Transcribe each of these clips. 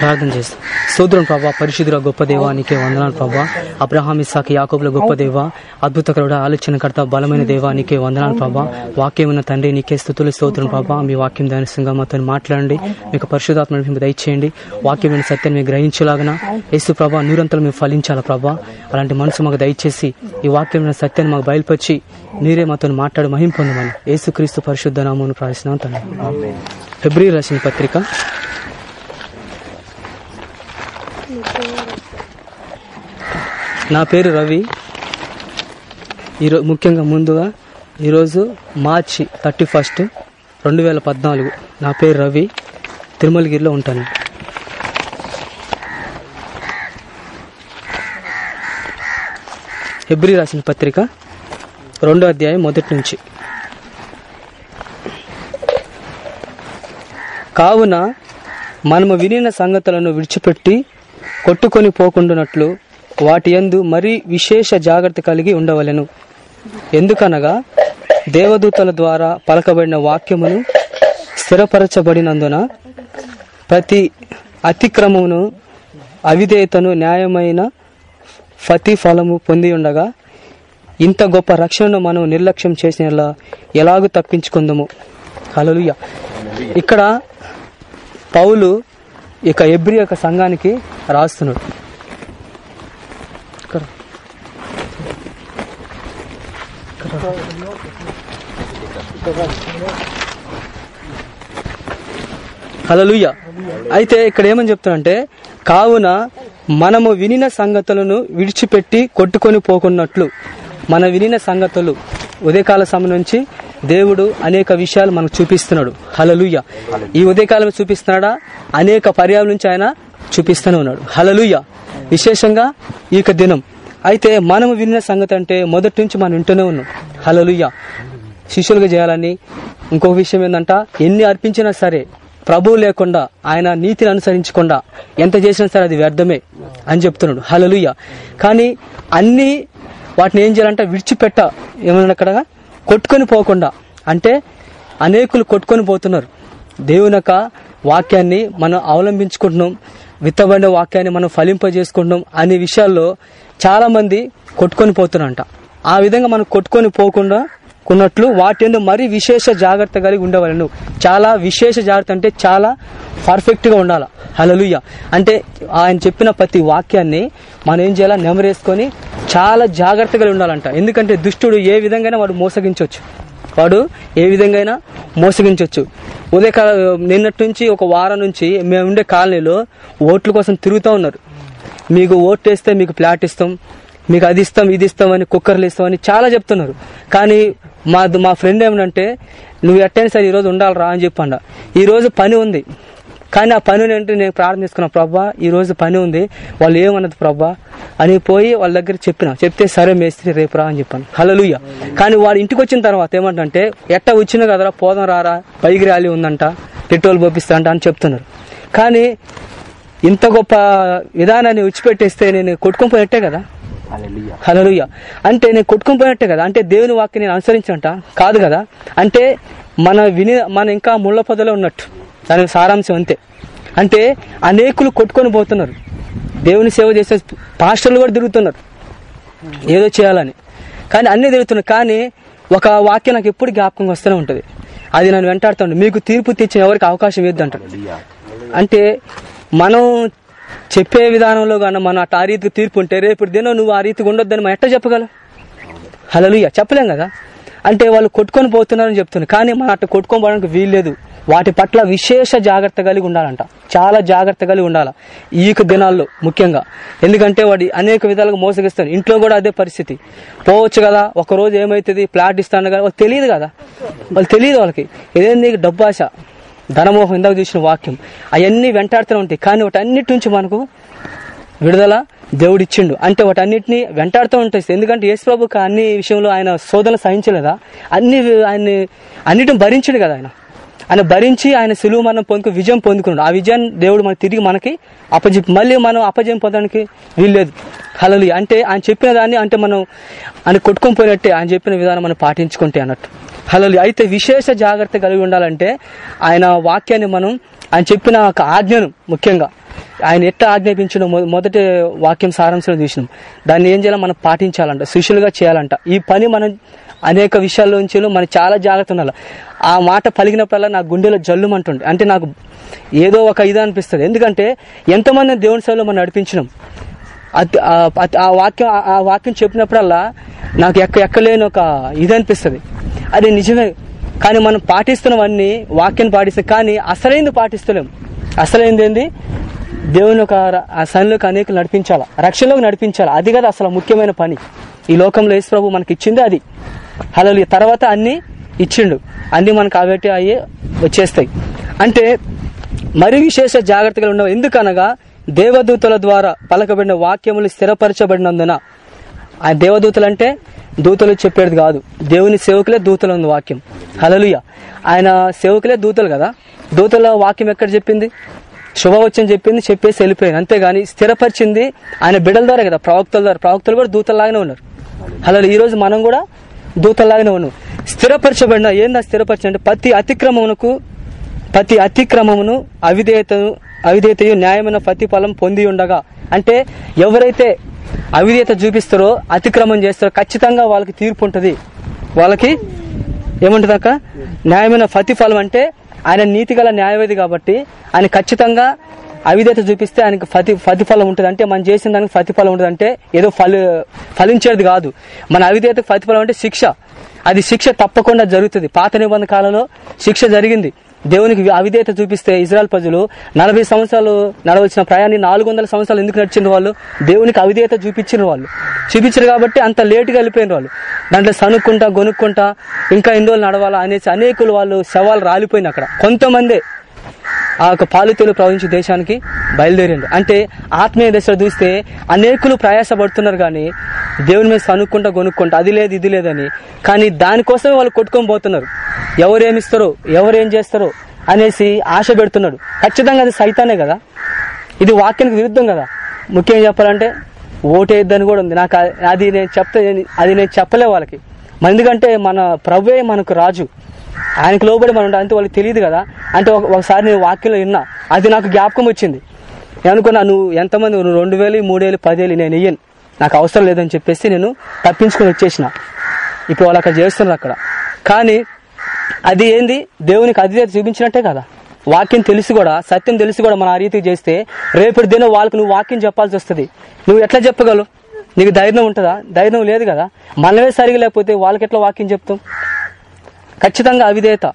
ప్రార్థన చేస్తాం. సోదరం ప్రభా పరిశుద్ధుల గొప్ప దేవా నీకే వందనాలు ప్రభా. అబ్రహాం ఇస్సాకి యాకోబుల గొప్ప దేవా. అద్భుతకరుడ ఆలోచనకర్త బలమైన దేవా నీకే వందనాలు ప్రభా. వాక్యం ఉన్న తండ్రి నీకే స్థుతులు స్తోత్రం ప్రభా. మీ వాక్యం దానిసంగా మాతో మాట్లాడండి. మీకు పరిశుధాత్మ దయచేయండి. వాక్యమైన సత్యాన్ని మీరు గ్రహించలాగన యేసు ప్రభా నూరంతలు మేము ఫలించాలా ప్రభా. అలాంటి మనసు మాకు దయచేసి ఈ వాక్యమైన సత్యాన్ని మాకు బయలుపరిచి మీరే మాతో మాట్లాడి మహిం పొందమని యేసుక్రీస్తు పరిశుద్ధ నామను ప్రార్థిస్తున్నాం తండ్రి. ఫిబ్రవరి రాసిన పత్రిక నా పేరు రవి. ఈరో ముఖ్యంగా ముందుగా ఈరోజు మార్చి థర్టీ ఫస్ట్ రెండు వేల పద్నాలుగు. నా పేరు రవి. తిరుమలగిరిలో ఉంటాను. హెబ్రి రాసిన పత్రిక రెండో అధ్యాయం మొదటి నుంచి. కావున మనము వినిన సంగతులను విడిచిపెట్టి కొట్టుకొని పోకుండానట్లు వాటి యందు మరీ విశేష జాగ్రత్త కలిగి ఉండవలెను. ఎందుకనగా దేవదూతల ద్వారా పలకబడిన వాక్యమును స్థిరపరచబడినందున ప్రతి అతిక్రమమును అవిధేయతను న్యాయమైన ప్రతిఫలము పొంది ఉండగా ఇంత గొప్ప రక్షణను మనం నిర్లక్ష్యం చేసిన ఎలాగూ తప్పించుకుందాము? హలలుయ ఇక్కడ పౌలు ఇక ఎబ్రి యొక్క సంఘానికి రాస్తున్నాడు. ఇక్కడ. లూయ అయితే ఇక్కడ ఏమని చెప్తానంటే కావున మనము వినిన సంగతులను విడిచిపెట్టి కొట్టుకొని పోకున్నట్లు. మన వినిన సంగతులు ఉదయకాల సమయం నుంచి దేవుడు అనేక విషయాలు మనకు చూపిస్తున్నాడు. హలలుయ్య ఈ ఉదయకాలం చూపిస్తున్నాడా? అనేక పర్యాల నుంచి ఆయన చూపిస్తూనే ఉన్నాడు. హలలుయ విశేషంగా ఈ యొక్క దినం. అయితే మనము విన్న సంగతి అంటే మొదటి నుంచి మనం వింటూనే ఉన్నాం. హలలుయ శిష్యులుగా చేయాలని ఇంకొక విషయం ఏంటంట ఎన్ని అర్పించినా సరే ప్రభువు లేకుండా ఆయన నీతిని అనుసరించకుండా ఎంత చేసినా సరే అది వ్యర్థమే అని చెప్తున్నాడు. హలలుయ కానీ అన్ని వాటిని ఏం చేయాలంటే విడిచిపెట్ట. ఏమన్నా అక్కడ? కొట్టుకొని పోకుండా. అంటే అనేకులు కొట్టుకొని పోతున్నారు. దేవుని యొక్క వాక్యాన్ని మనం అవలంబించుకుంటున్నాం. విత్తబడిన వాక్యాన్ని మనం ఫలింపజేసుకుంటాం అనే విషయాల్లో చాలా మంది కొట్టుకొని పోతున్నారంట ఆ విధంగా మనం కొట్టుకొని పోకుండా కొన్నట్లు వాటిని మరీ విశేష జాగ్రత్త కలిగి ఉండవలను. చాలా విశేష జాగ్రత్త అంటే చాలా పర్ఫెక్ట్గా ఉండాలి. హలలుయ్య అంటే ఆయన చెప్పిన ప్రతి వాక్యాన్ని మనం ఏం చేయాలా? నెమరేసుకొని చాలా జాగ్రత్తగా ఉండాలంట. ఎందుకంటే దుష్టుడు ఏ విధంగా వాడు మోసగించవచ్చు. వాడు ఏ విధంగా మోసగించవచ్చు ఉదయకాల నిన్నటి నుంచి ఒక వారం నుంచి మేము ఉండే కాలనీలో ఓట్ల కోసం తిరుగుతూ ఉన్నారు. మీకు ఓట్లు వేస్తే మీకు ప్లాట్ ఇస్తాం మీకు అది ఇస్తాం ఇది ఇస్తామని కుక్కర్లు ఇస్తామని చాలా చెప్తున్నారు. కానీ మా మా ఫ్రెండ్ ఏమంటే నువ్వు ఎట్టయినా సరే ఈరోజు ఉండాలిరా అని చెప్పండ. ఈరోజు పని ఉంది. కానీ ఆ పని అంటే నేను ప్రార్థన చేసుకున్నా ప్రభా ఈ రోజు పని ఉంది వాళ్ళు ఏమన్నది ప్రభా అని పోయి వాళ్ళ దగ్గర చెప్పిన. చెప్తే సరే మేస్త్రి రేపు రా అని చెప్పాను. హలలుయ కానీ వాడు ఇంటికి వచ్చిన తర్వాత ఏమంటే ఎట్ట వచ్చిన కదరా పోదాం రారా బైక్ ర్యాలీ ఉందంట పెట్రోల్ పోపిస్తా అంట అని చెప్తున్నారు. కానీ ఇంత గొప్ప విధానాన్ని విడిచిపెట్టేస్తే నేను కొట్టుకొని పోయినట్టే కదా హలలుయ అంటే నేను కొట్టుకొని పోయినట్టే కదా? అంటే దేవుని వాక్యం నేను అనుసరించంట కాదు కదా? అంటే మన విని మన ఇంకా ముళ్ళ పొదలో ఉన్నట్టు. దాని సారాంశం అంతే. అంటే అనేకులు కొట్టుకొని పోతున్నారు. దేవుని సేవ చేసే పాస్టర్లు కూడా తిరుగుతున్నారు. ఏదో చేయాలని. కానీ అన్నీ తిరుగుతున్నారు. కానీ ఒక వాక్యం నాకు ఎప్పుడు జ్ఞాపకం వస్తూనే ఉంటుంది. అది నన్ను వెంటాడుతుంది మీకు తీర్పు తెచ్చిన ఎవరికి అవకాశం ఇద్దు అంటే మనం చెప్పే విధానంలో కానీ మనం అట్లా ఆ రీతికి తీర్పు ఉంటే రేపు దినం నువ్వు ఆ రీతికి ఉండొద్దని మనం ఎట్ట చెప్పగలం? హలలుయ చెప్పలేం కదా? అంటే వాళ్ళు కొట్టుకొని పోతున్నారని చెప్తున్నారు కానీ మనం అట్లా కొట్టుకొని పోవడానికి వీల్లేదు వాటి పట్ల విశేష జాగ్రత్త కలిగి ఉండాలంట. చాలా జాగ్రత్త కలిగి ఉండాలి. ఈ దినాల్లో ముఖ్యంగా. ఎందుకంటే వాడి అనేక విధాలుగా మోసగిస్తాను ఇంట్లో కూడా అదే పరిస్థితి. పోవచ్చు కదా ఒక రోజు ఏమైతుంది ప్లాట్ ఇస్తాను కదా వాళ్ళు తెలియదు కదా. వాళ్ళు తెలియదు వాళ్ళకి. ఏదైనా నీకు డబ్బు ఆశ ధనమోహం ఇందాక చూసిన వాక్యం. అవన్నీ వెంటాడుతూనే ఉంటాయి. కానీ వాటి అన్నిటి నుంచి మనకు విడుదల దేవుడిచ్చిండు. అంటే వాటన్నిటిని వెంటాడుతూ ఉంటాయి. ఎందుకంటే యేసుప్రభుకి అన్ని విషయంలో ఆయన శోధన సహించలేదా? అన్ని ఆయన్ని అన్నిటిని భరించడు కదా ఆయన. ఆయన భరించి ఆయన సులువు మనం పొందుకు విజయం పొందుకున్నాడు. ఆ విజయాన్ని దేవుడు మనకి తిరిగి మనకి అప్పజెప్పి మళ్ళీ మనం అపజయం పొందడానికి వీల్లేదు. హలలు అంటే ఆయన చెప్పిన దాన్ని అంటే మనం ఆయన కొట్టుకొని పోయినట్టే ఆయన చెప్పిన విధానం మనం పాటించుకుంటే అన్నట్టు. హలలు అయితే విశేష జాగ్రత్త కలిగి ఉండాలంటే ఆయన వాక్యాన్ని మనం ఆయన చెప్పిన ఒక ఆజ్ఞను ముఖ్యంగా ఆయన ఎట్లా ఆజ్ఞాపించిన మొదటి వాక్యం సారాంశంలో చూసినాం. దాన్ని ఏం చేయాలి మనం పాటించాలంట శిష్యులుగా చేయాలంట. ఈ పని మనం అనేక విషయాల్లోంచి మనం చాలా జాగ్రత్త ఉండాలి. ఆ మాట పలిగినప్పుడల్లా నా గుండెలో జల్లుమంటుంది అంటే నాకు ఏదో ఒక ఇది అనిపిస్తుంది. ఎందుకంటే ఎంతమంది దేవుని సేవలో మనం నడిపించినాం. అది- ఆ- వాక్యం ఆ- ఆ వాక్యం చెప్పినప్పుడల్లా నాకు ఎక్క ఎక్కలేని ఒక ఇది అనిపిస్తుంది. అది నిజమే. కానీ మనం పాటిస్తున్నవన్నీ వాక్యం పాటిస్తాం కానీ అసలైంది పాటిస్తలేం. అసలైంది ఏంది? దేవుని ఒక ఆ సన్నిలోకి అనేక నడిపించాలా? రక్షణలోకి నడిపించాలా? అది కదా అసలు ముఖ్యమైన పని. ఈ లోకంలో యేసు ప్రభు మనకి ఇచ్చింది అది. హలో తర్వాత అన్ని ఇచ్చిండు. అన్ని మనకు అవేటి అయ్యే వచ్చేస్తాయి. అంటే మరి విశేష జాగ్రత్తగా ఉండవు. ఎందుకనగా దేవదూతల ద్వారా పలకబడిన వాక్యములు స్థిరపరచబడినందున. ఆ దేవదూతలు అంటే దూతలు చెప్పేది కాదు. దేవుని సేవకులే దూతలు ఉంది వాక్యం. హలలుయ ఆయన సేవకులే దూతలు కదా? దూతల వాక్యం ఎక్కడ చెప్పింది? శుభవచ్చని చెప్పింది చెప్పేసి వెళ్ళిపోయింది. అంతేగాని స్థిరపరిచింది ఆయన బిడల ద్వారా కదా ప్రవక్తల ద్వారా. ప్రవక్తలు కూడా దూతల్లాగానే ఉన్నారు. అలా ఈ రోజు మనం కూడా దూతల్లాగానే ఉన్నాం. స్థిరపరచబడిన ఏందా స్థిరపరచ అంటే ప్రతి అతిక్రమమునకు ప్రతి అతిక్రమమును అవిధేయతను అవిధేయతయు న్యాయమైన ప్రతిఫలం పొంది ఉండగా. అంటే ఎవరైతే అవిధేయత చూపిస్తారో అతిక్రమం చేస్తారో ఖచ్చితంగా వాళ్ళకి తీర్పు ఉంటుంది. వాళ్ళకి ఏముంటుంది న్యాయమైన ప్రతిఫలం అంటే ఆయన నీతిగల న్యాయవేది కాబట్టి ఆయన ఖచ్చితంగా అవిధేత చూపిస్తే ఆయనకు ప్రతి ప్రతిఫలం ఉంటుంది అంటే మనం చేసిన దానికి ప్రతిఫలం ఉంటుంది అంటే ఏదో ఫలి ఫలించేది కాదు. మన అవిధేతకు ప్రతిఫలం అంటే శిక్ష. అది శిక్ష తప్పకుండా జరుగుతుంది. పాత నిబంధన కాలంలో శిక్ష జరిగింది. దేవునికి అవిధేయత చూపిస్తే ఇజ్రాయల్ ప్రజలు నలభై సంవత్సరాలు నడవలసిన ప్రయాణి నాలుగు వందల సంవత్సరాలు ఎందుకు నడిచిన వాళ్ళు? దేవునికి అవిధేయత చూపించిన వాళ్ళు. చూపించారు కాబట్టి అంత లేటుగా వెళ్ళిపోయిన వాళ్ళు. దాంట్లో సనుక్కుంటా గొనుక్కుంటా ఇంకా ఎన్ని రోజులు నడవాలా అనేసి అనేకులు వాళ్ళు శవాలు రాలిపోయిన అక్కడ. కొంతమందే ఆ యొక్క పాలితీలు ప్రవహించే దేశానికి బయలుదేరిండు అంటే ఆత్మీయ దశలో చూస్తే అనేకులు ప్రయాసపడుతున్నారు కానీ దేవుని మీద కనుక్కుంటా కొనుక్కుంటా అది లేదు ఇది లేదని. కానీ దానికోసమే వాళ్ళు కొట్టుకొని పోతున్నారు. ఎవరేమిస్తారో ఎవరేం చేస్తారో అనేసి ఆశ పెడుతున్నాడు. ఖచ్చితంగా అది సైతానే కదా. ఇది వాక్యానికి విరుద్ధం కదా. ముఖ్యంగా చెప్పాలంటే ఓటేద్దని కూడా ఉంది. నాకు అది నేను చెప్తే అది నేను చెప్పలే వాళ్ళకి. ఎందుకంటే మన ప్రభువే మనకు రాజు. ఆయనకు లోబడి మనం ఉండాలి. అంటే వాళ్ళకి తెలియదు కదా. అంటే ఒకసారి నేను వాక్యంలో విన్నా. అది నాకు జ్ఞాపకం వచ్చింది. నేను అనుకున్నా నువ్వు ఎంతమంది నువ్వు రెండు వేలు మూడు వేలు పదేళ్ళు నేను ఇయ్యను. నాకు అవసరం లేదని చెప్పేసి నేను తప్పించుకొని వచ్చేసిన. ఇప్పుడు వాళ్ళు అక్కడ చేస్తున్నారు అక్కడ. కానీ అది ఏంది? దేవునికి అది చూపించినట్టే కదా. వాక్యం తెలిసి కూడా సత్యం తెలిసి కూడా మనం ఆ రీతికి చేస్తే రేపటి దిన వాళ్ళకి నువ్వు వాక్యం చెప్పాల్సి వస్తుంది. నువ్వు ఎట్లా చెప్పగలవు? నీకు ధైర్యం ఉంటుందా? ధైర్యం లేదు కదా. మనమే సరిగా లేకపోతే వాళ్ళకి ఎట్లా వాక్యం చెప్తాం? ఖచ్చితంగా అవిధేయత.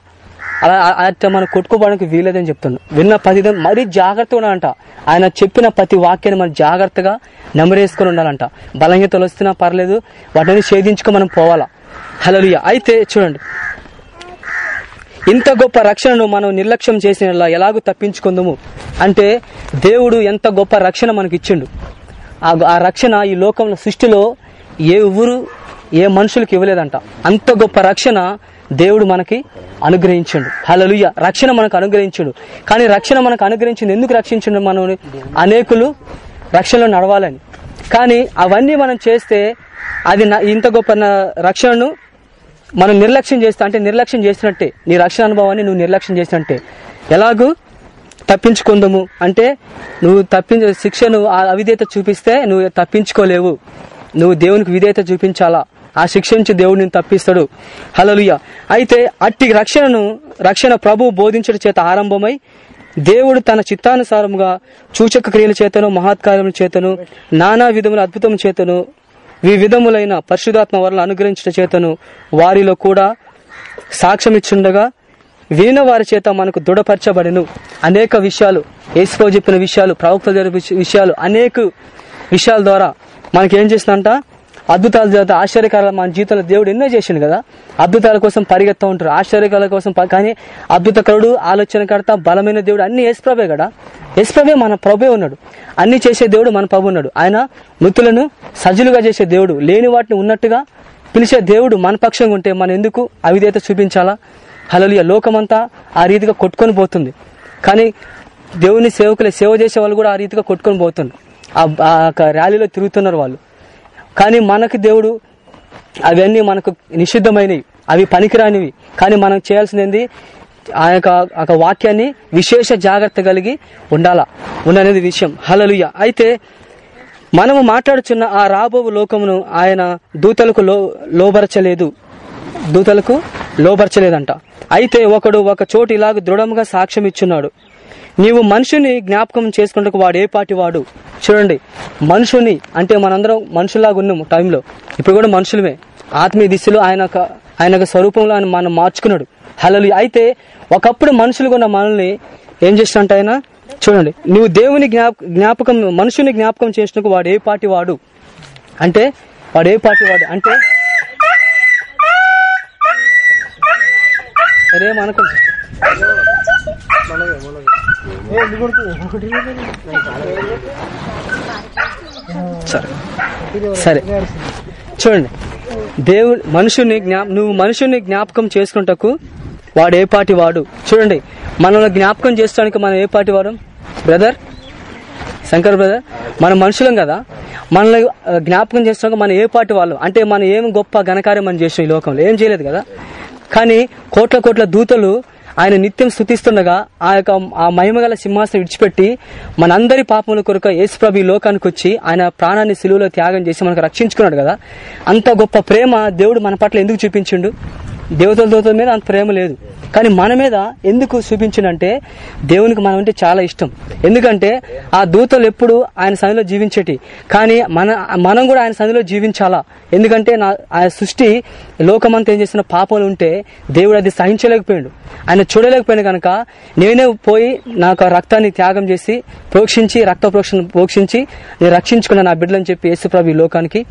అలా ఆ- అట్లా మనం కొట్టుకోవడానికి వీలేదని చెప్తున్నాం విన్న ప్రతి మరీ జాగ్రత్తగా ఉండాలంట. ఆయన చెప్పిన ప్రతి వాక్యాన్ని మనం జాగ్రత్తగా నెమరేసుకొని ఉండాలంట. బలహీనతలు వస్తున్నా పర్లేదు వాటిని ఛేదించుకు మనం పోవాలా. హలో అయితే చూడండి. ఇంత గొప్ప రక్షణను మనం నిర్లక్ష్యం చేసిన ఎలాగూ తప్పించుకుందాము? అంటే దేవుడు ఎంత గొప్ప రక్షణ మనకి ఇచ్చిండు. ఆ ఆ రక్షణ ఈ లోకంలో సృష్టిలో ఏ ఊరు ఏ మనుషులకు ఇవ్వలేదంట. అంత గొప్ప రక్షణ దేవుడు మనకి అనుగ్రహించండు. హలలుయ రక్షణ మనకు అనుగ్రహించుడు. కానీ రక్షణ మనకు అనుగ్రహించింది ఎందుకు రక్షించండు మనం అనేకులు రక్షణలో నడవాలని. కానీ అవన్నీ మనం చేస్తే అది నా- ఇంత గొప్ప రక్షణను మనం నిర్లక్ష్యం చేస్తా అంటే నిర్లక్ష్యం చేసినట్టే. నీ రక్షణ అనుభవాన్ని నువ్వు నిర్లక్ష్యం చేసినట్టే. ఎలాగూ? తప్పించుకుందాము. అంటే నువ్వు తప్పించ శిక్షను ఆ అవిధేయత చూపిస్తే నువ్వు తప్పించుకోలేవు. నువ్వు దేవునికి విధేయత చూపించాలా? ఆ శిక్ష నుంచి దేవుడు నేను తప్పిస్తాడు. హలలుయ అయితే అట్టి రక్షణను రక్షణ ప్రభు బోధించడం చేత ఆరంభమై దేవుడు తన చిత్తానుసారముగా సూచక క్రియల చేతను మహత్కార్యముల చేతను నానా విధముల అద్భుతం చేతను వివిధములైన పరిశుధాత్మ వరలు అనుగ్రహించిన చేతను వారిలో కూడా సాక్ష్యమిచ్చుండగా వినిన వారి చేత మనకు దృఢపరచబడిను. అనేక విషయాలు ఏసుకో చెప్పిన విషయాలు ప్రవక్త జరిపిన విషయాలు అనేక విషయాల ద్వారా మనకేం ఏం చేసిందంట అద్భుతాల చేత ఆశ్చర్యకారాలు మన జీవితంలో దేవుడు ఎన్నో చేసిండు కదా. అద్భుతాల కోసం పరిగెత్తా ఉంటారు ఆశ్చర్యకాల కోసం ప- కానీ అద్భుతకరుడు ఆలోచనకర్త బలమైన దేవుడు అన్ని యేసుప్రభే కదా. యేసుప్రభే మన ప్రభే ఉన్నాడు. అన్ని చేసే దేవుడు మన ప్రభు ఉన్నాడు. ఆయన మృతులను సజులుగా చేసే దేవుడు లేని వాటిని ఉన్నట్టుగా పిలిచే దేవుడు మన పక్షంగా ఉంటే మనం ఎందుకు అవిధేత చూపించాలా? హలలియ లోకమంతా ఆ రీతిగా కొట్టుకొని పోతుంది. కానీ దేవుని సేవకులే సేవ చేసే వాళ్ళు కూడా ఆ రీతిగా కొట్టుకొని పోతున్నారు ఆ- ఆ యొక్క ర్యాలీలో తిరుగుతున్నారు వాళ్ళు. కానీ మనకు దేవుడు అవన్నీ మనకు నిషిద్ధమైనవి అవి పనికిరానివి. కానీ మనం చేయాల్సింది ఏంది ఆ యొక్క ఒక వాక్యాన్ని విశేష జాగ్రత్త కలిగి ఉండాలా? ఉండనేది విషయం. హలలుయ అయితే మనము మాట్లాడుచున్న ఆ రాబో లోకమును ఆయన దూతలకు లో లోబరచలేదు. దూతలకు లోబరచలేదంట. అయితే ఒకడు ఒక చోటు ఇలాగ దృఢంగా సాక్ష్యం ఇచ్చున్నాడు నీవు మనుషుని జ్ఞాపకం చేసుకుంటకు వాడు ఏ పాటి వాడు? చూడండి మనుషుని అంటే మనందరం మనుషులాగా ఉన్నాము టైంలో. ఇప్పుడు కూడా మనుషులమే. ఆత్మీయ దిశలో ఆయన ఆయన స్వరూపంలో ఆయన మనం మార్చుకున్నాడు. హలలు అయితే ఒకప్పుడు మనుషులు ఉన్న మనల్ని ఏం చేసినట్టు ఆయన? చూడండి నువ్వు దేవుని జ్ఞాప జ్ఞాపకం మనుషుని జ్ఞాపకం చేసినకు వాడు ఏ పాటి వాడు? అంటే వాడు ఏ పాటి వాడు? అంటే సరే మనకు సరే. సరే చూడండి. దేవుడు మనుషుని జ్ఞా నువ్వు మనుషుని జ్ఞాపకం చేసుకుంటకు వాడు ఏ పాటి వాడు? చూడండి. మనల్ని జ్ఞాపకం చేసుకోవడానికి మనం ఏ పాటి వాడు బ్రదర్? శంకర్ బ్రదర్? మన మనుషులం కదా? మనల్ని జ్ఞాపకం చేస్తున్నాక మనం ఏ పాటి వాళ్ళు? అంటే మనం ఏం గొప్ప ఘనకార్యం మనం చేసిన ఈ లోకంలో? ఏం చేయలేదు కదా? కానీ కోట్ల కోట్ల దూతలు ఆయన నిత్యం స్థుతిస్తుండగా ఆ యొక్క ఆ మహిమగల సింహాసనం విడిచిపెట్టి మనందరి పాపముల కొరకు యేసుప్రభు ఈ లోకానికి వచ్చి ఆయన ప్రాణాన్ని సిలువలో త్యాగం చేసి మనకు రక్షించుకున్నాడు కదా. అంత గొప్ప ప్రేమ దేవుడు మన పట్ల ఎందుకు చూపించిండు? దేవతల దూతల మీద అంత ప్రేమ లేదు. కానీ మన మీద ఎందుకు చూపించిండంటే దేవునికి మనం అంటే చాలా ఇష్టం. ఎందుకంటే ఆ దూతలు ఎప్పుడు ఆయన సన్నిలో జీవించేటి. కానీ మన మనం కూడా ఆయన సన్నిలో జీవించాలా? ఎందుకంటే నా ఆయన సృష్టి లోకమంతా ఏం చేసిన పాపాలు ఉంటే దేవుడు అది సహించలేకపోయాడు. ఆయన చూడలేకపోయాడు కనుక నేనే పోయి నాకు ఆ రక్తాన్ని త్యాగం చేసి ప్రోక్షించి రక్త ప్రోక్షణ ప్రోక్షించి నేను రక్షించుకున్న నా బిడ్డలని చెప్పి యేసుప్రభు ఈ లోకానికి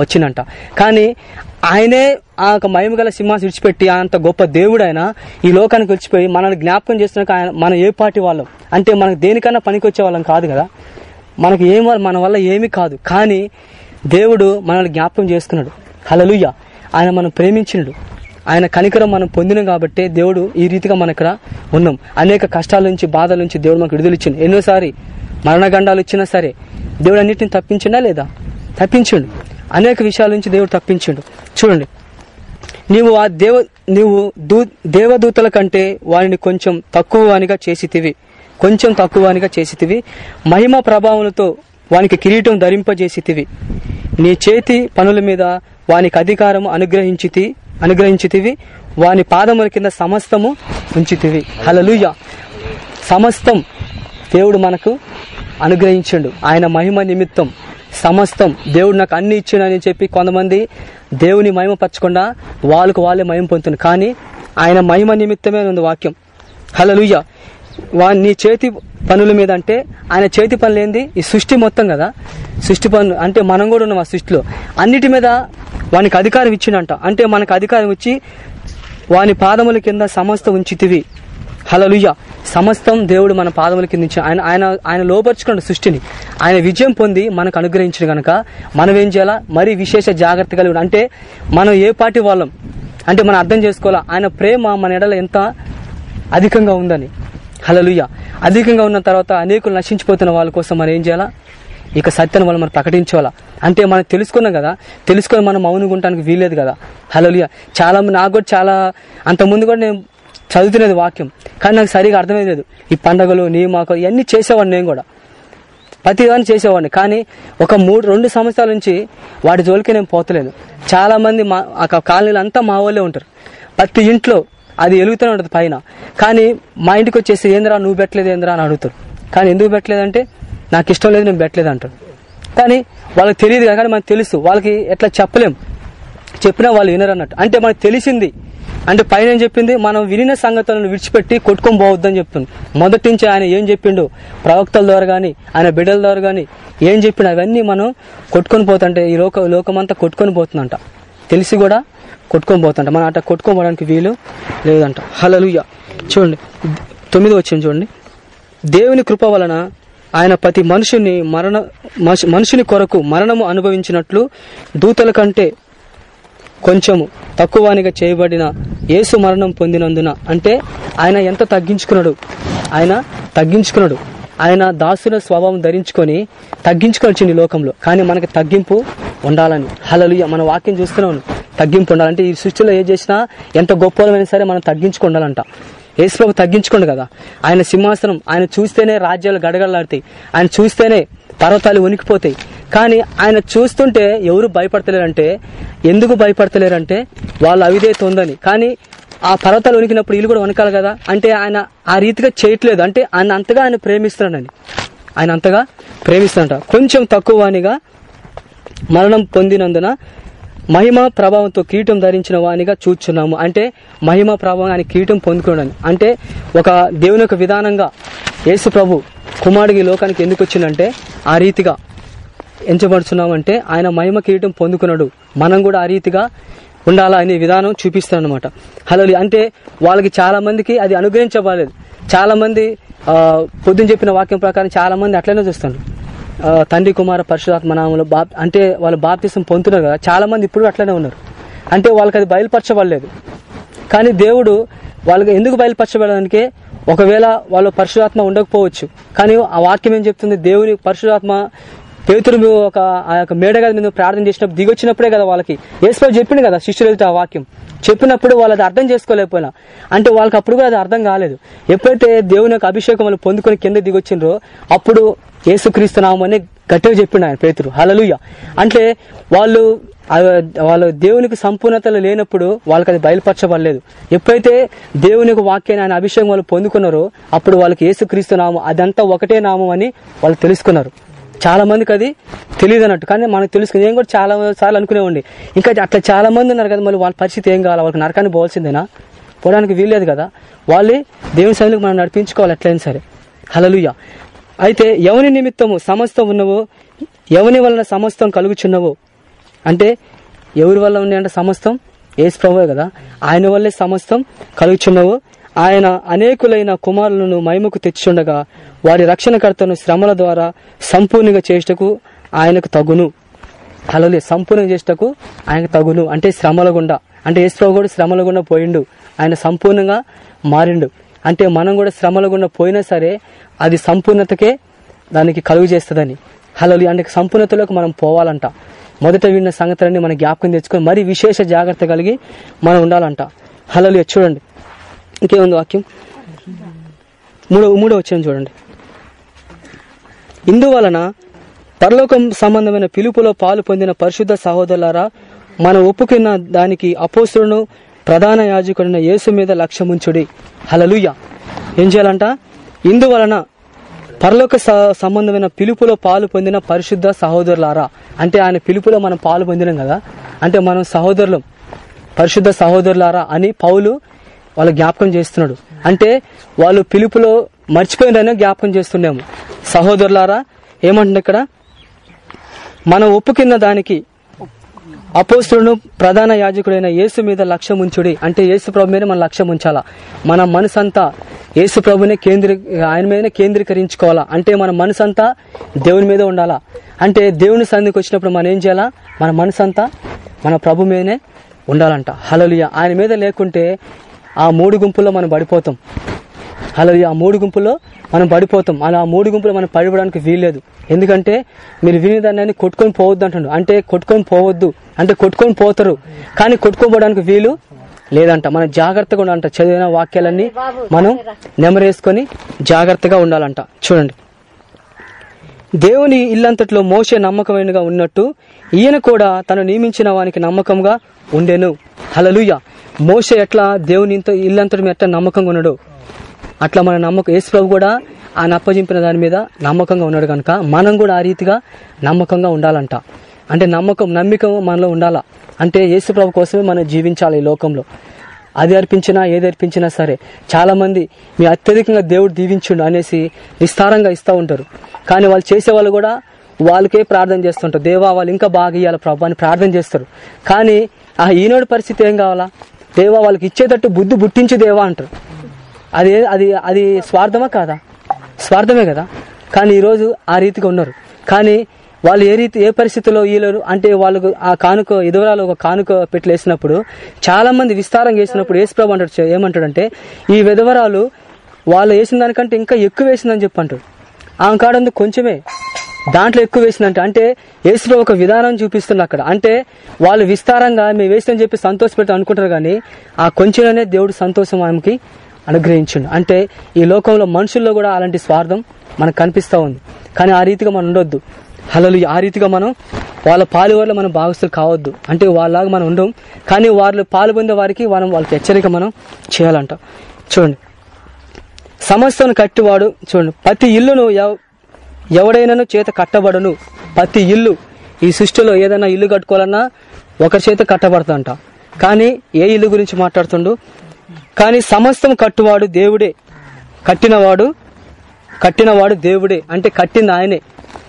వచ్చిందంట. కానీ ఆయనే ఆ యొక్క మహిమగల సింహాన్ని విడిచిపెట్టి అంత గొప్ప దేవుడు ఆయన ఈ లోకానికి వచ్చిపోయి మనల్ని జ్ఞాపకం చేస్తున్నాక ఆయన మనం ఏ పార్టీ వాళ్ళం? అంటే మనకు దేనికన్నా పనికొచ్చే వాళ్ళం కాదు కదా? మనకు ఏం వల్ల- మన వల్ల ఏమీ కాదు. కానీ దేవుడు మనల్ని జ్ఞాపకం చేసుకున్నాడు హలలుయ్య ఆయన మనం ప్రేమించినడు. ఆయన కనికరం మనం పొందినం కాబట్టి దేవుడు ఈ రీతిగా మన ఇక్కడ ఉన్నాం. అనేక కష్టాల నుంచి బాధల నుంచి దేవుడు మనకు విడుదలిచ్చిండు ఎన్నోసారి మరణగండాలు ఇచ్చినా సరే దేవుడు అన్నిటిని తప్పించిండా లేదా? తప్పించిండు. అనేక విషయాల నుంచి దేవుడు తప్పించిండు. చూడండి. నీవు ఆ దేవ నీవు దూ దేవదూతల కంటే వారిని కొంచెం తక్కువ వానిగా చేసితివి. కొంచెం తక్కువ వానిగా చేసితివి. మహిమ ప్రభావంతో వానికి కిరీటం ధరింపజేసితివి. నీ చేతి పనుల మీద వానికి అధికారం అనుగ్రహించితి అనుగ్రహించితివి. వాని పాదముల కింద సమస్తము ఉంచితివి. హలలుయ సమస్తం దేవుడు మనకు అనుగ్రహించండు. ఆయన మహిమ నిమిత్తం సమస్తం దేవుడు నాకు అన్ని ఇచ్చిండని చెప్పి కొంతమంది దేవుని మహిమ పరచకుండా వాళ్ళకు వాళ్ళే మహిమ పొందుతుంది కానీ ఆయన మహిమ నిమిత్తమే ఉంది వాక్యం. హలలుయ్య వా నీ చేతి పనుల మీద అంటే ఆయన చేతి పనులు ఏంది? ఈ సృష్టి మొత్తం కదా. సృష్టి పనులు అంటే మనం కూడా ఉన్నాం ఆ సృష్టిలో. అన్నిటి మీద వానికి అధికారం ఇచ్చిండంట. అంటే మనకు అధికారం ఇచ్చి వాని పాదముల కింద సమస్త ఉంచితివి. హలలుయ సమస్తం దేవుడు మన పాదముల కింద ఆయన ఆయన ఆయన లోపరుచుకున్న సృష్టిని ఆయన విజయం పొంది మనకు అనుగ్రహించిన గనక మనం ఏం చేయాలా? మరి విశేష జాగ్రత్త కలిగి అంటే మనం ఏ పాటి వాళ్ళం? అంటే మనం అర్థం చేసుకోవాలా? ఆయన ప్రేమ మన ఎడల ఎంత అధికంగా ఉందని. హలలుయ అధికంగా ఉన్న తర్వాత అనేకులు నశించిపోతున్న వాళ్ళ కోసం మనం ఏం చేయాలా? ఇక సత్యాన్ని వాళ్ళు మనం ప్రకటించాలా అంటే మనం తెలుసుకున్నాం కదా తెలుసుకొని మనం మౌనంగా ఉండడానికి వీలేదు కదా. హలోలియ చాలా నాకు కూడా చాలా అంత ముందు కూడా నేను చదువుతున్నది వాక్యం. కానీ నాకు సరిగా అర్థమయ్యేది ఈ పండగలు నియమాకాలు ఇవన్నీ చేసేవాడిని నేను కూడా. ప్రతిదాన్ని చేసేవాడిని. కానీ ఒక మూడు రెండు సంవత్సరాల నుంచి వాటి జోలికి నేను పోతలేదు. చాలా మంది మా ఆ కాలనీలు అంతా మా వాళ్ళే ఉంటారు. ప్రతి ఇంట్లో అది వెలుగుతూనే ఉంటుంది పైన. కానీ మా ఇంటికి వచ్చేసి ఏంద్రా నువ్వు పెట్టలేదు ఏంద్రా? అని అడుగుతారు. కానీ ఎందుకు పెట్టలేదంటే నాకు ఇష్టం లేదు నేను పెట్టలేదు అంటారు. కానీ వాళ్ళకి తెలియదు కానీ మనకు తెలుసు. వాళ్ళకి ఎట్లా చెప్పలేం. చెప్పినా వాళ్ళు వినరు అన్నట్టు. అంటే మనకు తెలిసింది అంటే పైన ఏం చెప్పింది? మనం వినిన సంగతులను విడిచిపెట్టి కొట్టుకొని పోవద్దని చెప్తుంది. మొదటి నుంచి ఆయన ఏం చెప్పిండు? ప్రవక్తల ద్వారా కానీ ఆయన బిడ్డల ద్వారా కానీ ఏం చెప్పిండు అవన్నీ మనం కొట్టుకొని పోతుంటే ఈ లోక లోకమంతా కొట్టుకొని పోతుందంట. తెలిసి కూడా కొట్టుకొని పోతుంట మనం అట్లా కొట్టుకొని వీలు లేదంట. హలలుయ్య చూడండి తొమ్మిది వచ్చింది చూడండి. దేవుని కృప వలన ఆయన ప్రతి మనుషుని మరణ మనుషుని కొరకు మరణము అనుభవించినట్లు దూతల కంటే కొంచెము తక్కువనిగా చేయబడిన యేసు మరణం పొందినందున అంటే ఆయన ఎంత తగ్గించుకున్నాడు? ఆయన తగ్గించుకున్నాడు. ఆయన దాసుల స్వభావం ధరించుకొని తగ్గించుకొచ్చింది లోకంలో. కానీ మనకి తగ్గింపు ఉండాలని. హలలుయ మన వాక్యం చూస్తున్నాను తగ్గింపు ఉండాలంటే ఈ సృష్టిలో ఏ చేసినా ఎంత గొప్పలమైనా సరే మనం తగ్గించుకుండాలంట. ఏసులోకి తగ్గించుకోండు కదా. ఆయన సింహాసనం ఆయన చూస్తేనే రాజ్యాలు గడగడలాడతాయి. ఆయన చూస్తేనే పర్వతాలు వణికిపోతాయి. కానీ ఆయన చూస్తుంటే ఎవరు భయపడతలేరంటే ఎందుకు భయపడతలేరంటే వాళ్ళ అవిధేయత ఉందని. కానీ ఆ పర్వతాలు ఉనికినప్పుడు వీళ్ళు కూడా వణకాలి కదా? అంటే ఆయన ఆ రీతిగా చేయట్లేదు. అంటే ఆయన అంతగా ఆయన ప్రేమిస్తున్నాడని. ఆయన అంతగా ప్రేమిస్తాడంట కొంచెం తక్కువ వాణిగా మరణం పొందినందున మహిమ ప్రభావంతో కీటం ధరించిన వానిగా చూచున్నాము. అంటే మహిమ ప్రభావం ఆయన కీటం పొందుకున్నాడు అంటే ఒక దేవుని యొక్క విధానంగా యేసు ప్రభు కుమారుడికి లోకానికి ఎందుకు వచ్చిందంటే ఆ రీతిగా ఎంచబడుచున్నామంటే ఆయన మహిమ కిరీటం పొందుకున్నాడు. మనం కూడా ఆ రీతిగా ఉండాలా అనే విధానం చూపిస్తాను అనమాట హలో అంటే వాళ్ళకి చాలా మందికి అది అనుగ్రహించబడలేదు. చాలా మంది పొద్దున చెప్పిన వాక్యం ప్రకారం చాలా మంది అట్లనే చూస్తాను తండ్రి కుమార పరశురాత్మ నామంలో బాప్ అంటే వాళ్ళు బాప్తిసం పొందుతున్నారు కదా చాలా మంది ఇప్పుడు అట్లనే ఉన్నారు. అంటే వాళ్ళకి అది బయలుపరచబడలేదు. కానీ దేవుడు వాళ్ళకి ఎందుకు బయలుపరచబడడానికి ఒకవేళ వాళ్ళు పరశురాత్మ ఉండకపోవచ్చు. కానీ ఆ వాక్యం ఏం చెప్తుంది? దేవుని పరశురాత్మ పేతురు ఒక ఆ యొక్క మేడగది మీద ప్రార్థన చేసినప్పుడు దిగొచ్చినప్పుడే కదా వాళ్ళకి. యేసుప్రభు చెప్పింది కదా శిష్యులతో ఆ వాక్యం. చెప్పినప్పుడు వాళ్ళు అది అర్థం చేసుకోలేకపోయినా. అంటే వాళ్ళకి అప్పుడు కూడా అది అర్థం కాలేదు. ఎప్పుడైతే దేవుని యొక్క అభిషేకం వాళ్ళు పొందుకుని కింద దిగొచ్చిండ్రో అప్పుడు ఏసుక్రీస్తు నామని గట్టిగా చెప్పిండు ఆయన పేతురు. హలలుయ అంటే వాళ్ళు వాళ్ళు దేవునికి సంపూర్ణతలు లేనప్పుడు వాళ్ళకి అది బయలుపరచబడలేదు. ఎప్పుడైతే దేవుని యొక్క వాక్యాన్ని ఆయన అభిషేకం వాళ్ళు పొందుకున్నారో అప్పుడు వాళ్ళకి ఏసుక్రీస్తు నామం అదంతా ఒకటే నామం అని వాళ్ళు తెలుసుకున్నారు. చాలా మందికి అది తెలియదు అన్నట్టు. కానీ మనకు తెలుసుకుని నేను కూడా చాలా సార్లు అనుకునేవండి ఇంకా అట్లా చాలా మంది ఉన్నారు కదా మళ్ళీ వాళ్ళ పరిస్థితి ఏం కావాలి? వాళ్ళకి నరకాన్ని పోవాల్సిందేనా? పోవడానికి వీల్లేదు కదా. వాళ్ళే దేవుని సైన్లకు మనం నడిపించుకోవాలి ఎట్లయినా సరే. హలలుయ అయితే ఎవని నిమిత్తము సమస్తం ఉన్నవో ఎవని వలన సమస్తం కలుగుచున్నవో? అంటే ఎవరి వల్ల ఉంది అంటే సమస్తం? ఏసు ప్రభువే కదా. ఆయన వల్లే సమస్తం కలుగుచున్నవో? ఆయన అనేకులైన కుమారులను మహిమకు తెచ్చుండగా వారి రక్షణకర్తను శ్రమల ద్వారా సంపూర్ణంగా చేయుటకు ఆయనకు తగును. అలలే సంపూర్ణంగా చేయుటకు ఆయనకు తగును. అంటే శ్రమల గుండా. అంటే యేసు కూడా శ్రమల గుండా పోయిండు. ఆయన సంపూర్ణంగా మారిండు. అంటే మనం కూడా శ్రమల గుండా పోయినా సరే అది సంపూర్ణతకే దానికి కలుగు చేస్తుందని. హలో అంటే సంపూర్ణతలోకి మనం పోవాలంట. మొదట విన్న సంగతులన్నీ మనం జ్ఞాపకం తెచ్చుకొని మరి విశేష జాగ్రత్త కలిగి మనం ఉండాలంట. హలో చూడండి. ఇంకేముంది వాక్యం? మూడో మూడో వచ్చాను చూడండి. ఇందువలన పరలోకం సంబంధమైన పిలుపులో పాలు పొందిన పరిశుద్ధ సహోదరులారా మన ఒప్పుకున్న దానికి అపోసులను ప్రధాన యాజకుడిన యేసు మీద లక్ష్యముంచుడి. హలలుయ ఏం చేయాలంట? ఇందువలన పరలోక సంబంధమైన పిలుపులో పాలు పొందిన పరిశుద్ధ సహోదరులారా అంటే ఆయన పిలుపులో మనం పాలు పొందినాం కదా అంటే మనం సహోదరులం. పరిశుద్ధ సహోదరులారా అని పౌలు వాళ్ళు జ్ఞాపకం చేస్తున్నాడు. అంటే వాళ్ళు పిలుపులో మర్చిపోయిననే జ్ఞాపకం చేస్తున్నాము సహోదరులారా ఏమంటుంది ఇక్కడ? మనం ఒప్పుకున్న దానికి అపోస్తులను ప్రధాన యాజకుడైన యేసు మీద లక్ష్యం ఉంచుడి. అంటే యేసు ప్రభు మీద మన లక్ష్యం ఉంచాలా? మన మనసంతా యేసు ప్రభునే కేంద్రీ ఆయన మీదనే కేంద్రీకరించుకోవాలా? అంటే మన మనసంతా దేవుని మీద ఉండాలా? అంటే దేవుని సంధికి వచ్చినప్పుడు మనం ఏం చేయాలా? మన మనసంతా మన ప్రభు మీదనే ఉండాలంట. హలలియ ఆయన మీద లేకుంటే ఆ మూడు గుంపుల్లో మనం పడిపోతాం. అలా ఆ మూడు గుంపుల్లో మనం పడిపోతాం. అలా ఆ మూడు గుంపులో మనం పడిపోవడానికి వీల్లేదు. ఎందుకంటే మీరు వినేదాన్ని కొట్టుకొని పోవద్దు అంటాడు అంటే కొట్టుకొని పోవద్దు. అంటే కొట్టుకొని పోతారు. కానీ కొట్టుకొని పోవడానికి వీలు లేదంట. మనం జాగ్రత్తగా ఉండాలంట. చదివిన వాక్యాలన్నీ మనం నెమరేసుకొని జాగ్రత్తగా ఉండాలంట. చూడండి. దేవుని ఇల్లంతట్లో మోసే నమ్మకమైనగా ఉన్నట్టు ఈయన కూడా తను నియమించిన వానికి నమ్మకంగా ఉండెను. హలలుయ మోస ఎట్లా దేవుని ఇంత ఇల్లంతటి ఎట్లా నమ్మకంగా ఉన్నాడు? అట్లా మన నమ్మకం యేసు ప్రభు కూడా ఆయన అప్పజింపిన దాని మీద నమ్మకంగా ఉన్నాడు కనుక మనం కూడా ఆ రీతిగా నమ్మకంగా ఉండాలంట. అంటే నమ్మకం నమ్మికం మనలో ఉండాలా? అంటే యేసు ప్రభు కోసమే మనం జీవించాలి ఈ లోకంలో. అది అర్పించినా ఏది అర్పించినా సరే. చాలా మంది మీ అత్యధికంగా దేవుడు దీవించుండు అనేసి విస్తారంగా ఇస్తూ ఉంటారు. కానీ వాళ్ళు చేసే వాళ్ళు కూడా వాళ్ళకే ప్రార్థన చేస్తుంటారు. దేవా వాళ్ళు ఇంకా బాగా ఇవ్వాలి ప్రభు అని ప్రార్థన చేస్తారు. కానీ ఆ ఈనాడు పరిస్థితి ఏం కావాలా? దేవా వాళ్ళకి ఇచ్చేటట్టు బుద్ధి పుట్టించు దేవా అంటారు. అది అది అది స్వార్థమా కాదా? స్వార్థమే కదా. కానీ ఈరోజు ఆ రీతిగా ఉన్నారు. కానీ వాళ్ళు ఏ రీతి ఏ పరిస్థితిలో వీళ్ళు అంటే వాళ్ళకు ఆ కానుక ఎదురాలు ఒక కానుక పెట్టలేసినప్పుడు చాలా మంది విస్తారం చేసినప్పుడు యేసుప్రభు అంటాడు ఏమంటాడంటే ఈ విధవరాలు వాళ్ళు వేసిన దానికంటే ఇంకా ఎక్కువ వేసిందని చెప్పంటారు ఆమె కాడందు కొంచెమే. దాంట్లో ఎక్కువ వేసిందంట అంటే యేసుప్రభు ఒక విధానం చూపిస్తుంది అక్కడ. అంటే వాళ్ళు విస్తారంగా మేము వేసిందని చెప్పి సంతోషపెడతాం అనుకుంటారు కానీ ఆ కొంచెంలోనే దేవుడు సంతోషం ఆమెకి అనుగ్రహించిండు. అంటే ఈ లోకంలో మనుషుల్లో కూడా అలాంటి స్వార్థం మనకు కనిపిస్తూ ఉంది. కానీ ఆ రీతిగా మనం ఉండొద్దు. హలలు ఆ రీతిగా మనం వాళ్ళ పాలు మనం భాగస్తులు కావద్దు. అంటే వాళ్ళలాగా మనం ఉండం. కానీ వాళ్ళు పాలు పొందే వారికి మనం వాళ్ళకి హెచ్చరిక మనం చేయాలంట. చూడండి. సమస్తను కట్టివాడు చూడండి ప్రతి ఇల్లును ఎవడైనాను చేత కట్టబడను? ప్రతి ఇల్లు ఈ సృష్టిలో ఏదైనా ఇల్లు కట్టుకోవాలన్నా ఒకరి చేత కట్టబడతాంట కానీ ఏ ఇల్లు గురించి మాట్లాడుతుండు? కానీ సమస్తం కట్టువాడు దేవుడే. కట్టినవాడు కట్టినవాడు దేవుడే. అంటే కట్టింది ఆయనే.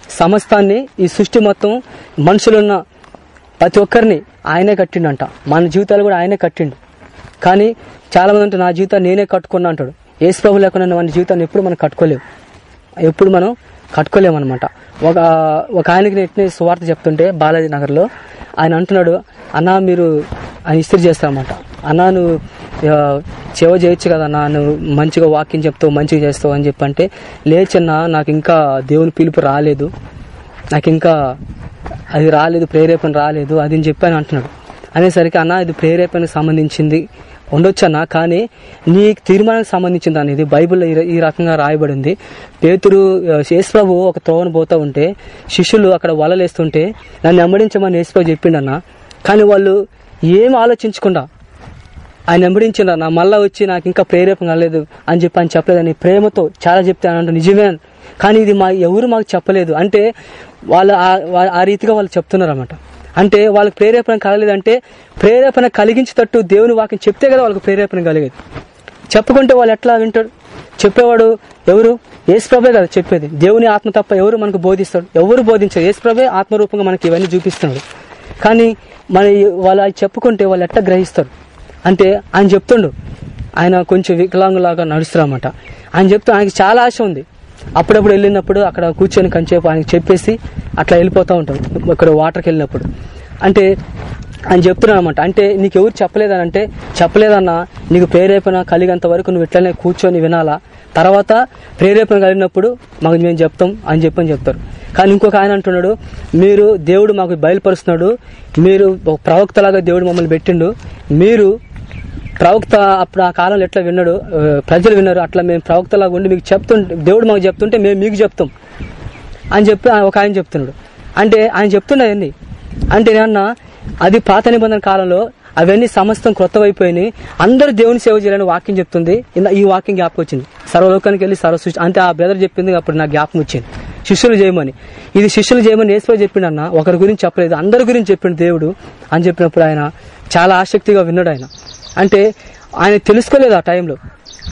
సమస్తాన్ని ఈ సృష్టి మొత్తం మనుషులున్న ప్రతి ఒక్కరిని ఆయనే కట్టిండంట. మన జీవితాలు కూడా ఆయనే కట్టిండు. కానీ చాలా మంది అంటే నా జీవితాన్ని నేనే కట్టుకున్నా అంటాడు. ఏసు ప్రభు లేకుండా మన జీవితాన్ని ఎప్పుడు మనం కట్టుకోలేము. ఎప్పుడు మనం కట్టుకోలేమన్నమాట. ఒక ఒక ఆయనకి నేను సువార్త చెప్తుంటే బాలాజీ నగర్లో ఆయన అంటున్నాడు అన్నా మీరు ఆయన ఇస్త్రీ చేస్తారన్నమాట. అన్నా నువ్వు ఆ, సేవ చేయొచ్చు కదా నాను నువ్వు మంచిగా వాకింగ్ చెప్తావు మంచిగా చేస్తావు అని చెప్పంటే లేచన్నా నాకు ఇంకా దేవుని పిలుపు రాలేదు. నాకు ఇంకా అది రాలేదు ప్రేరేపణ రాలేదు అది అని చెప్పి అని అంటున్నాడు. అనేసరికి అన్న ఇది ప్రేరేపణకు సంబంధించింది. ఉండొచ్చన్నా కానీ నీ తీర్మానానికి సంబంధించింది అనేది బైబిల్లో ఈ రకంగా రాయబడింది. పేతురు యేసుప్రభు ఒక త్రోవను పోతూ ఉంటే శిష్యులు అక్కడ వలలేస్తుంటే నన్ను వెంబడించమని యేసుప్రభు చెప్పిండన్న కానీ వాళ్ళు ఏం ఆలోచించకుండా ఆయన వెంబడించిన నా మళ్ళా వచ్చి నాకు ఇంకా ప్రేరేపణ కాలేదు అని చెప్పి ఆయన చెప్పలేదని ప్రేమతో చాలా చెప్తే ఆయన నిజమే కానీ ఇది మా ఎవరు మాకు చెప్పలేదు. అంటే వాళ్ళు ఆ- ఆ రీతిగా వాళ్ళు చెప్తున్నారు అనమాట అంటే వాళ్ళకి ప్రేరేపణ కలగలేదంటే ప్రేరేపణ కలిగించేటట్టు దేవుని వాక్యం చెప్తే కదా వాళ్ళకి ప్రేరేపణ కలిగేది. చెప్పుకుంటే వాళ్ళు ఎట్లా వింటాడు చెప్పేవాడు ఎవరు? యేసుప్రభే కదా చెప్పేది. దేవుని ఆత్మ తప్ప ఎవరు మనకు బోధిస్తాడు? ఎవరు బోధించారు? ఏసుప్రభే ఆత్మరూపంగా మనకి ఇవన్నీ చూపిస్తున్నాడు. కానీ మన వాళ్ళు చెప్పుకుంటే వాళ్ళు ఎట్లా గ్రహిస్తారు? అంటే ఆయన చెప్తుండు ఆయన కొంచెం వికలాంగులాగా నడుస్తున్నారన్నమాట ఆయన చెప్తూ ఆయనకి చాలా ఆశ ఉంది. అప్పుడప్పుడు వెళ్ళినప్పుడు అక్కడ కూర్చొని కంచేపు ఆయనకి చెప్పేసి అట్లా వెళ్ళిపోతూ ఉంటాం ఇక్కడ వాటర్కి వెళ్ళినప్పుడు. అంటే అని చెప్తున్నాను అనమాట అంటే నీకు ఎవరు చెప్పలేదని అంటే చెప్పలేదన్నా నీకు ప్రేరేపణ కలిగేంత వరకు నువ్వు ఇట్లనే కూర్చొని వినాలా? తర్వాత ప్రేరేపణ కలిగినప్పుడు మాకు మేము చెప్తాం అని చెప్పని చెప్తారు. కానీ ఇంకొక ఆయన అంటున్నాడు మీరు దేవుడు మాకు బయలుపరుస్తున్నాడు మీరు ప్రవక్తలాగా దేవుడు మమ్మల్ని పెట్టిండు మీరు ప్రవక్త అప్పుడు ఆ కాలంలో ఎట్లా విన్నాడు? ప్రజలు విన్నారు. అట్లా మేము ప్రవక్తలాగా ఉండి మీకు చెప్తుంటే దేవుడు మాకు చెప్తుంటే మేము మీకు చెప్తాం. అని చెప్పి ఒక ఆయన చెప్తున్నాడు. అంటే ఆయన చెప్తున్నది అంటే నాన్న అది పాత నిబంధన కాలంలో అవన్నీ సమస్తం క్రొత్తవైపోయినాయి. అందరూ దేవుని సేవ చేయాలని వాక్యం చెప్తుంది. ఈ వాక్యం జ్ఞాపకం వచ్చింది. సర్వలోకానికి వెళ్ళి సర్వ సృష్టి అంటే ఆ బ్రదర్ చెప్పింది అప్పుడు నాకు జ్ఞాపకం వచ్చింది. శిష్యులు చేయమని. ఇది శిష్యులు చేయమని ఏసులో చెప్పిండు అన్న ఒకరి గురించి చెప్పలేదు. అందరి గురించి చెప్పిండు దేవుడు అని చెప్పినప్పుడు ఆయన చాలా ఆసక్తిగా విన్నాడు ఆయన. అంటే ఆయన తెలుసుకోలేదు ఆ టైంలో.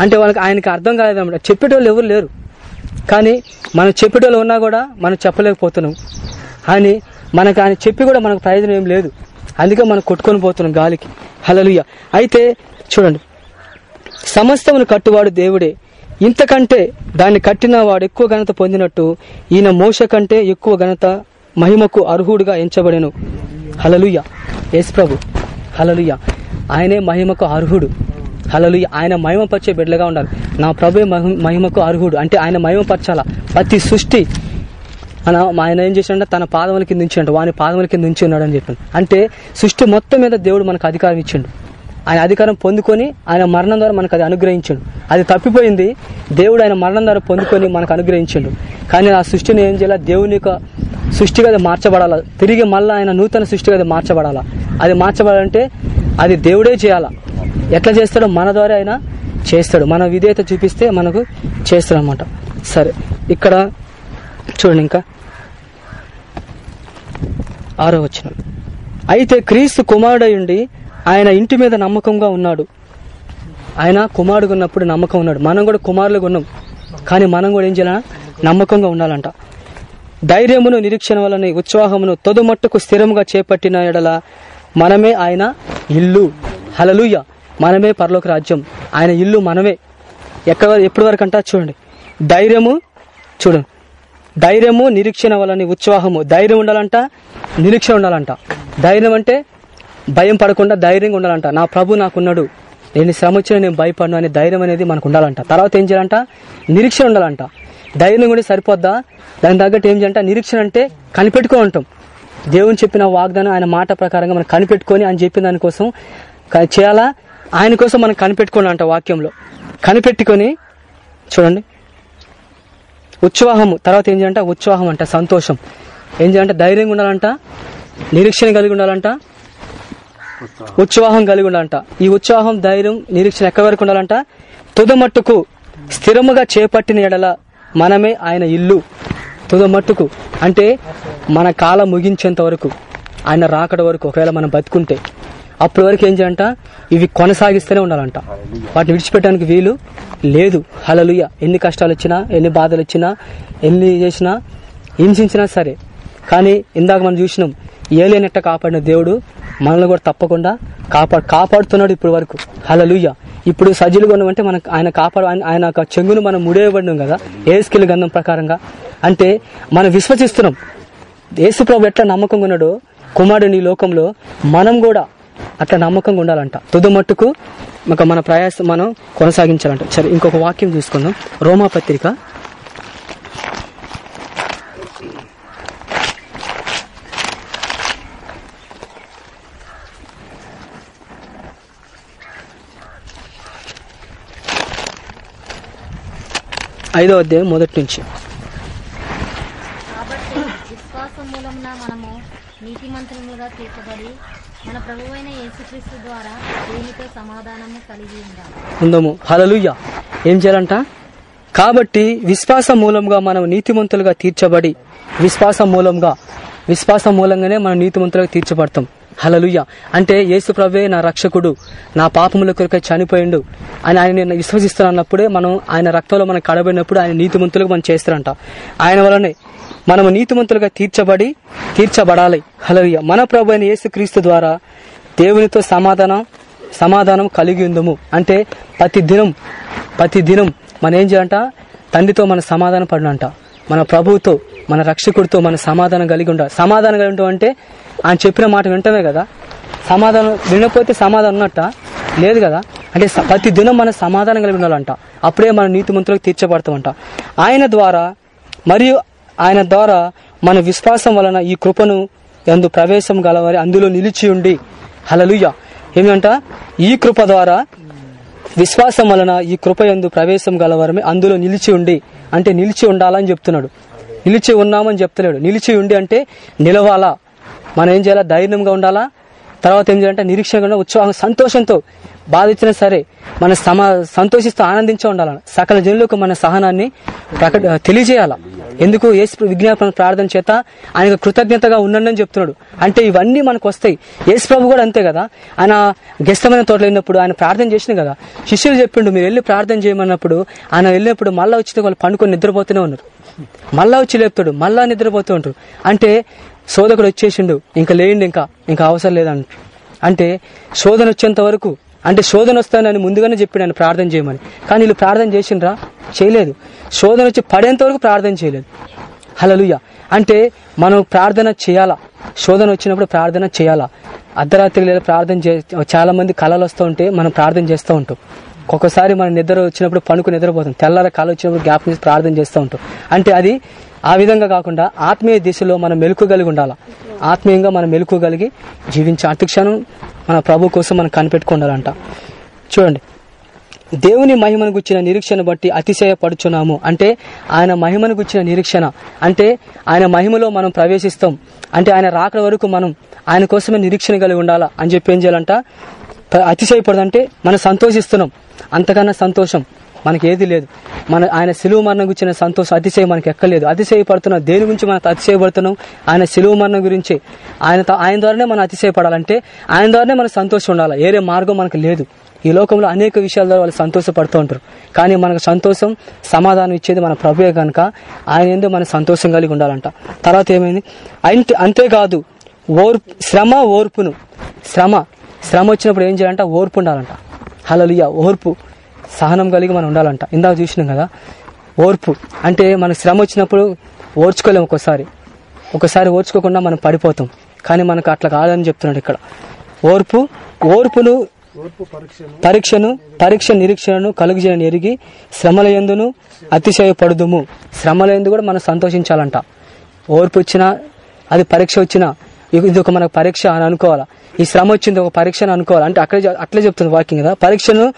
అంటే వాళ్ళకి ఆయనకి అర్థం కాలేదన్నమాట చెప్పేటోళ్ళు ఎవరు లేరు. కానీ మనం చెప్పేటోళ్ళు ఉన్నా కూడా మనం చెప్పలేకపోతున్నాం. అని మనకు ఆయన చెప్పి కూడా మనకు ప్రయోజనం ఏం లేదు. అందుకే మనం కొట్టుకొని పోతున్నాం గాలికి. హలలుయ అయితే చూడండి. సమస్తమును కట్టువాడు దేవుడే. ఇంతకంటే దాన్ని కట్టిన వాడు ఎక్కువ ఘనత పొందినట్టు ఈయన మోస కంటే ఎక్కువ ఘనత మహిమకు అర్హుడుగా ఎంచబడెను. హలలుయ యేసు ప్రభు. హలలుయ ఆయనే మహిమకు అర్హుడు. హలలు ఆయన మహిమపరిచే బిడ్డలుగా ఉండాలి. నా ప్రభు మహిమకు అర్హుడు. అంటే ఆయన మహిమపరచాల? ప్రతి సృష్టి మన ఆయన ఏం చేశాడంటే తన పాదముల కింద ఉంచాడు. వాని పాదముల కింద ఉంచి ఉన్నాడు అని చెప్పాడు. అంటే సృష్టి మొత్తం మీద దేవుడు మనకు అధికారం ఇచ్చిండు. ఆయన అధికారం పొందుకొని ఆయన మరణం ద్వారా మనకు అది అనుగ్రహించిండు. అది తప్పిపోయింది. దేవుడు ఆయన మరణం ద్వారా పొందుకొని మనకు అనుగ్రహించిండు. కానీ ఆ సృష్టిని ఏం చేయాలి? దేవుని యొక్క సృష్టిగా అది మార్చబడాలా? తిరిగి మళ్ళీ ఆయన నూతన సృష్టిగా అది మార్చబడాలా? అది మార్చబడాలంటే అది దేవుడే చేయాలా? ఎట్లా చేస్తాడో మన ద్వారా ఆయన చేస్తాడు. మన విధేయత చూపిస్తే మనకు చేస్తాడు అనమాట సరే ఇక్కడ చూడండి ఇంకా. ఆరో వచ్చిన అయితే క్రీస్తు కుమారుడై ఉండి ఆయన ఇంటి మీద నమ్మకంగా ఉన్నాడు. ఆయన కుమారుడుగా ఉన్నప్పుడు నమ్మకం ఉన్నాడు. మనం కూడా కుమారులుగా ఉన్నాం. కానీ మనం కూడా ఏం చేయాలన్నా నమ్మకంగా ఉండాలంట. ధైర్యమును నిరీక్షణ వలన ఉత్సాహమును తొదుమట్టుకు స్థిరముగా చేపట్టిన ఎడల మనమే ఆయన ఇల్లు. హలలుయ్య మనమే పరలోక రాజ్యం. ఆయన ఇల్లు మనమే. ఎక్కడ ఎప్పటి వరకు అంటా చూడండి. ధైర్యము చూడండి ధైర్యము నిరీక్షణ వలని ఉత్సాహము ధైర్యం ఉండాలంట నిరీక్షణ ఉండాలంట. ధైర్యం అంటే భయం పడకుండా ధైర్యంగా ఉండాలంట. నా ప్రభు నాకున్నాడు. నేను శ్రమ వచ్చినా నేను భయపడను అనే ధైర్యం అనేది మనకు ఉండాలంట. తర్వాత ఏం చేయాలంట? నిరీక్షణ ఉండాలంట. ధైర్యం కూడా సరిపోద్దా? దాని తగ్గట్టు ఏం చేయాలంట? నిరీక్షణ అంటే కనిపెట్టుకో ఉంటాం. దేవుని చెప్పిన వాగ్దానం ఆయన మాట ప్రకారంగా మనం కనిపెట్టుకొని ఆయన చెప్పిన దానికోసం చేయాలా? ఆయన కోసం మనం కనిపెట్టుకోండి అంట వాక్యంలో. కనిపెట్టుకొని చూడండి. ఉత్సాహము తర్వాత ఏం చేయాలంట? ఉత్సాహం అంట సంతోషం. ఏం చేయాలంటే? ధైర్యంగా ఉండాలంట నిరీక్షణ కలిగి ఉండాలంట ఉత్సాహం కలిగి ఉండాలంట. ఈ ఉత్సాహం ధైర్యం నిరీక్షణ ఎక్కడి వరకు ఉండాలంట? తుదమట్టుకు స్థిరముగా చేపట్టిన ఎడల మనమే ఆయన ఇల్లు. తుదమట్టుకు అంటే మన కాలం ముగించేంత వరకు ఆయన రాకడ వరకు ఒకవేళ మనం బతుకుంటే అప్పటి వరకు ఏం చేయాలంట? ఇవి కొనసాగిస్తూనే ఉండాలంట. వాటిని విడిచిపెట్టడానికి వీలు లేదు. హలలుయ ఎన్ని కష్టాలు వచ్చినా ఎన్ని బాధలు వచ్చినా ఎన్ని చేసినా హింసించినా సరే. కానీ ఇందాక మనం చూసినాం ఏలేనట్ట కాపాడిన దేవుడు మనల్ని కూడా తప్పకుండా కాపా కాపాడుతున్నాడు ఇప్పుడు వరకు. హలలుయ్య ఇప్పుడు సజ్జలు కొన్నామంటే మనం ఆయన కాపాడు ఆయన- ఆయన యొక్క చెంగును మనం ముడేయబడినాం కదా ఏ స్కిల్ గంధం ప్రకారంగా. అంటే మనం విశ్వసిస్తున్నాం. యేసు ప్రభు ఎట్లా నమ్మకంగా ఉన్నాడో కుమారుడు ఈ లోకంలో మనం కూడా అట్లా నమ్మకంగా ఉండాలంట. తుది మట్టుకు ఒక మన ప్రయాసం మనం కొనసాగించాలంట. సరే ఇంకొక వాక్యం చూసుకుందాం. రోమా పత్రిక. ఐదో అధ్యాయం మొదటి నుంచి కాబట్టి విశ్వాసం మూలమున మనము నీతిమంతులుగా తీర్చబడి మన ప్రభువైన యేసుక్రీస్తు ద్వారా దేవునితో సమాధానము కలిగి ఉందము. హలలుయ్య ఏం చేయాలంట? కాబట్టి విశ్వాస మూలంగా మనం నీతిమంతులుగా తీర్చబడి విశ్వాస మూలంగా విశ్వాసం మూలంగానే మనం నీతిమంతులుగా తీర్చబడతాం. హలలుయ్య అంటే యేసు ప్రభే నా రక్షకుడు నా పాపముల కొరకై చనిపోయిండు అని ఆయన నేను విశ్వసిస్తానన్నప్పుడే మనం ఆయన రక్తంలో మనం కడబడినప్పుడు ఆయన నీతిమంతులుగా మనం చేస్తారంట. ఆయన వలనే మనము నీతిమంతులుగా తీర్చబడి తీర్చబడాలి. హలో మన ప్రభు అయిన యేసుక్రీస్తు ద్వారా దేవునితో సమాధానం సమాధానం కలిగి ఉందము. అంటే ప్రతి దినం ప్రతి దినం మనం ఏం చేయంట తండ్రితో మన సమాధానం పడినంట. మన ప్రభువుతో మన రక్షకుడితో మన సమాధానం కలిగి ఉండాలి. సమాధానం కలిగి అంటే ఆయన చెప్పిన మాట వింటమే కదా? సమాధానం వినకపోతే సమాధానం ఉన్నట్ట? లేదు కదా? అంటే ప్రతి దినం మన సమాధానం కలిగి ఉండాలంట. అప్పుడే మన నీతిమంతులకు తీర్చబడతామంట. ఆయన ద్వారా మరియు ఆయన ద్వారా మన విశ్వాసం వలన ఈ కృపను ఎందు ప్రవేశం గలవారి అందులో నిలిచి ఉండి. హలలుయ ఏమంట? ఈ కృప ద్వారా విశ్వాసం వలన ఈ కృప ఎందు ప్రవేశం గలవారమే అందులో నిలిచి ఉండి. అంటే నిలిచి ఉండాలని చెప్తున్నాడు. నిలిచి ఉన్నామని చెప్తలేడు. నిలిచి ఉండి అంటే నిలవాలా? మనం ఏం చేయాలా? ధైర్యంగా ఉండాలా? తర్వాత ఏం చేయాలంటే నిరీక్షణగా ఉండాలా, ఉత్సాహం సంతోషంతో బాధించినా సరే మన సమా సంతోషిస్తూ ఆనందించే ఉండాలని సకల జనులకు మన సహనాన్ని ప్రకట తెలియజేయాలా? ఎందుకు యేసు విజ్ఞాపన ప్రార్థన చేత ఆయనకు కృతజ్ఞతగా ఉండండి అని చెప్తున్నాడు. అంటే ఇవన్నీ మనకు వస్తాయి. యేసు ప్రభు కూడా అంతే కదా. ఆయన గెస్తమైన తోటలో అయినప్పుడు ఆయన ప్రార్థన చేసిన కదా. శిష్యులు చెప్పిండు మీరు వెళ్ళి ప్రార్థన చేయమన్నప్పుడు ఆయన వెళ్ళినప్పుడు మళ్ళా వచ్చిన వాళ్ళు పండుకొని నిద్రపోతూనే ఉన్నారు. మళ్ళా వచ్చి లేపుతాడు మళ్ళా నిద్రపోతూ ఉంటారు. అంటే శోధకుడు వచ్చేసిండు. ఇంకా లేండి ఇంకా ఇంకా అవసరం లేదంట. అంటే శోధన వచ్చేంత వరకు అంటే శోధన వస్తానని ముందుగానే చెప్పాడు ప్రార్థన చేయమని. కానీ వీళ్ళు ప్రార్థన చేసిండ్రా? చేయలేదు. శోధన వచ్చి పడేంత వరకు ప్రార్థన చేయలేదు. హలలుయ అంటే మనం ప్రార్థన చేయాలా? శోధన వచ్చినప్పుడు ప్రార్థన చేయాలా? అర్ధరాత్రి లేదా ప్రార్థన చే చాలా మంది కళలు వస్తూ ఉంటే మనం ప్రార్థన చేస్తూ ఉంటాం. ఒక్కొక్కసారి మనం నిద్ర వచ్చినప్పుడు పనుకు నిద్రపోతాం. తెల్లార కాలు వచ్చినప్పుడు జ్ఞాపకం చేసి ప్రార్థన చేస్తూ ఉంటాం. అంటే అది ఆ విధంగా కాకుండా ఆత్మీయ దిశలో మనం మెలకు కలిగి ఆత్మీయంగా మనం మెలకు కలిగి జీవించే అతిక్షణం మన ప్రభు కోసం మనం కనిపెట్టుకుండాలంట చూడండి. దేవుని మహిమను గుచ్చిన నిరీక్షణ బట్టి అతిశయపడుచున్నాము. అంటే ఆయన మహిమను గుచ్చిన నిరీక్షణ. అంటే ఆయన మహిమలో మనం ప్రవేశిస్తాం. అంటే ఆయన రాకడ వరకు మనం ఆయన కోసమే నిరీక్షణ కలిగి ఉండాలా అని చెప్పి ఏం చేయాలంట? అతిశయపడదంటే మనం సంతోషిస్తున్నాం. అంతకన్నా సంతోషం మనకి ఏది లేదు. మన ఆయన సిలువ మరణం గురించిన సంతోషం అతిశయం మనకి ఎక్కలేదు అతిశయపడుతున్నాం. దేని గురించి మనం అతిశయపడుతున్నాం? ఆయన సిలువ మరణం గురించి. ఆయన ఆయన ద్వారానే మనం అతిశయపడాలంటే ఆయన ద్వారానే మనకు సంతోషం ఉండాలి. ఏరే మార్గం మనకు లేదు. ఈ లోకంలో అనేక విషయాల ద్వారా వాళ్ళు సంతోషపడుతూ ఉంటారు. కానీ మనకు సంతోషం సమాధానం ఇచ్చేది మన ప్రభుయే కనుక ఆయన ఏందో మన సంతోషం కలిగి ఉండాలంట. తర్వాత ఏమైంది? అంతే అంతేకాదు ఓర్పు శ్రమ ఓర్పును శ్రమ శ్రమ వచ్చినప్పుడు ఏం చేయాలంట? ఓర్పు ఉండాలంట. హలలియ ఓర్పు సహనం కలిగి మనం ఉండాలంట. ఇందాక చూసినాం కదా? ఓర్పు. అంటే మనకు శ్రమ వచ్చినప్పుడు ఓర్చుకోలేము ఒక్కోసారి. ఒకసారి ఓర్చుకోకుండా మనం పడిపోతాం. కానీ మనకు అట్లా కాదని చెప్తున్నాడు ఇక్కడ. ఓర్పు ఓర్పును పరీక్షను పరీక్ష నిరీక్షణను కలుగుజేయని ఎరిగి శ్రమల ఎందును అతిశయపడుదుము. శ్రమల ఎందు కూడా మనం సంతోషించాలంట. ఓర్పు వచ్చినా అది పరీక్ష వచ్చినా ఇది ఒక మనకు పరీక్ష అని అనుకోవాలా? ఈ శ్రమ వచ్చింది ఒక పరీక్ష అని అనుకోవాలి? అంటే అక్కడ అట్లే చెప్తుంది వాకింగ్ కదా. పరీక్షను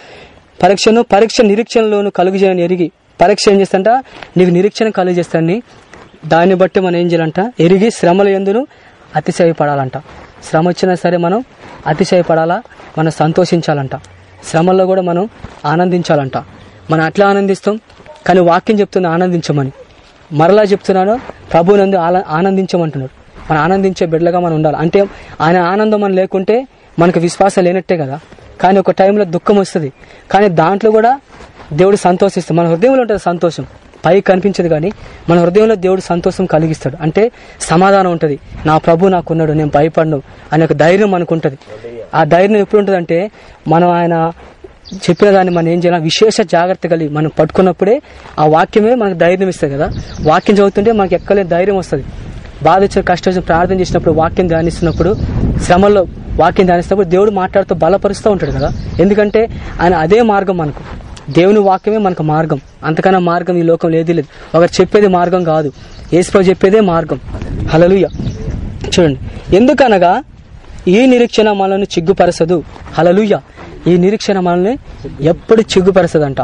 పరీక్షను పరీక్ష నిరీక్షణలోను కలుగు చేయని ఎరిగి పరీక్ష ఏం చేస్తంట? నీకు నిరీక్షణ కలుగు చేస్తాన్ని. దాన్ని బట్టి మనం ఏం చేయాలంట? ఎరిగి శ్రమల ఎందును అతిశయపడాలంట. శ్రమ వచ్చినా సరే మనం అతిశయపడాలా? మనం సంతోషించాలంట. శ్రమల్లో కూడా మనం ఆనందించాలంట. మనం అట్లా ఆనందిస్తాం కానీ వాక్యం చెప్తుంది ఆనందించమని. మరలా చెప్తున్నాను ప్రభునందు ఆల- ఆనందించమంటున్నాడు. మనం ఆనందించే బిడ్డలుగా మనం ఉండాలి. అంటే ఆయన ఆనందం మనం లేకుంటే మనకు విశ్వాసం లేనట్టే కదా. కానీ ఒక టైంలో దుఃఖం వస్తుంది. కానీ దాంట్లో కూడా దేవుడు సంతోషిస్తాడు. మన హృదయంలో ఉంటుంది సంతోషం. పై కనిపించదు కానీ మన హృదయంలో దేవుడు సంతోషం కలిగిస్తాడు. అంటే సమాధానం ఉంటుంది. నా ప్రభు నాకున్నాడు నేను భయపడను అనే ఒక ధైర్యం మనకు ఉంటుంది ఆ ధైర్యం ఎప్పుడు ఉంటుంది అంటే మనం ఆయన చెప్పిన దాన్ని మనం ఏం చేయాలి? విశేష జాగ్రత్త కలిగి మనం పట్టుకున్నప్పుడే ఆ వాక్యమే మనకు ధైర్యం ఇస్తుంది కదా. వాక్యం చదువుతుంటే మనకి ఎక్కలే ధైర్యం వస్తుంది. బాధ వచ్చిన కష్టం వచ్చిన ప్రార్థన చేసినప్పుడు వాక్యం ధ్యానిస్తున్నప్పుడు శ్రమలో వాక్యం ధ్యానిస్తున్నప్పుడు దేవుడు మాట్లాడుతూ బలపరుస్తూ ఉంటాడు కదా? ఎందుకంటే ఆయన అదే మార్గం మనకు. దేవుని వాక్యమే మనకు మార్గం. అంతకన్నా మార్గం ఈ లోకం లేదు లేదు. ఒకరు చెప్పేది మార్గం కాదు. ఏసుప్రభు చెప్పేదే మార్గం. హలలుయ చూడండి. ఎందుకనగా ఈ నిరీక్షణ మనల్ని చిగ్గుపరచదు. హలలుయ ఈ నిరీక్షణ మనల్ని ఎప్పుడు చిగ్గుపరచదంట.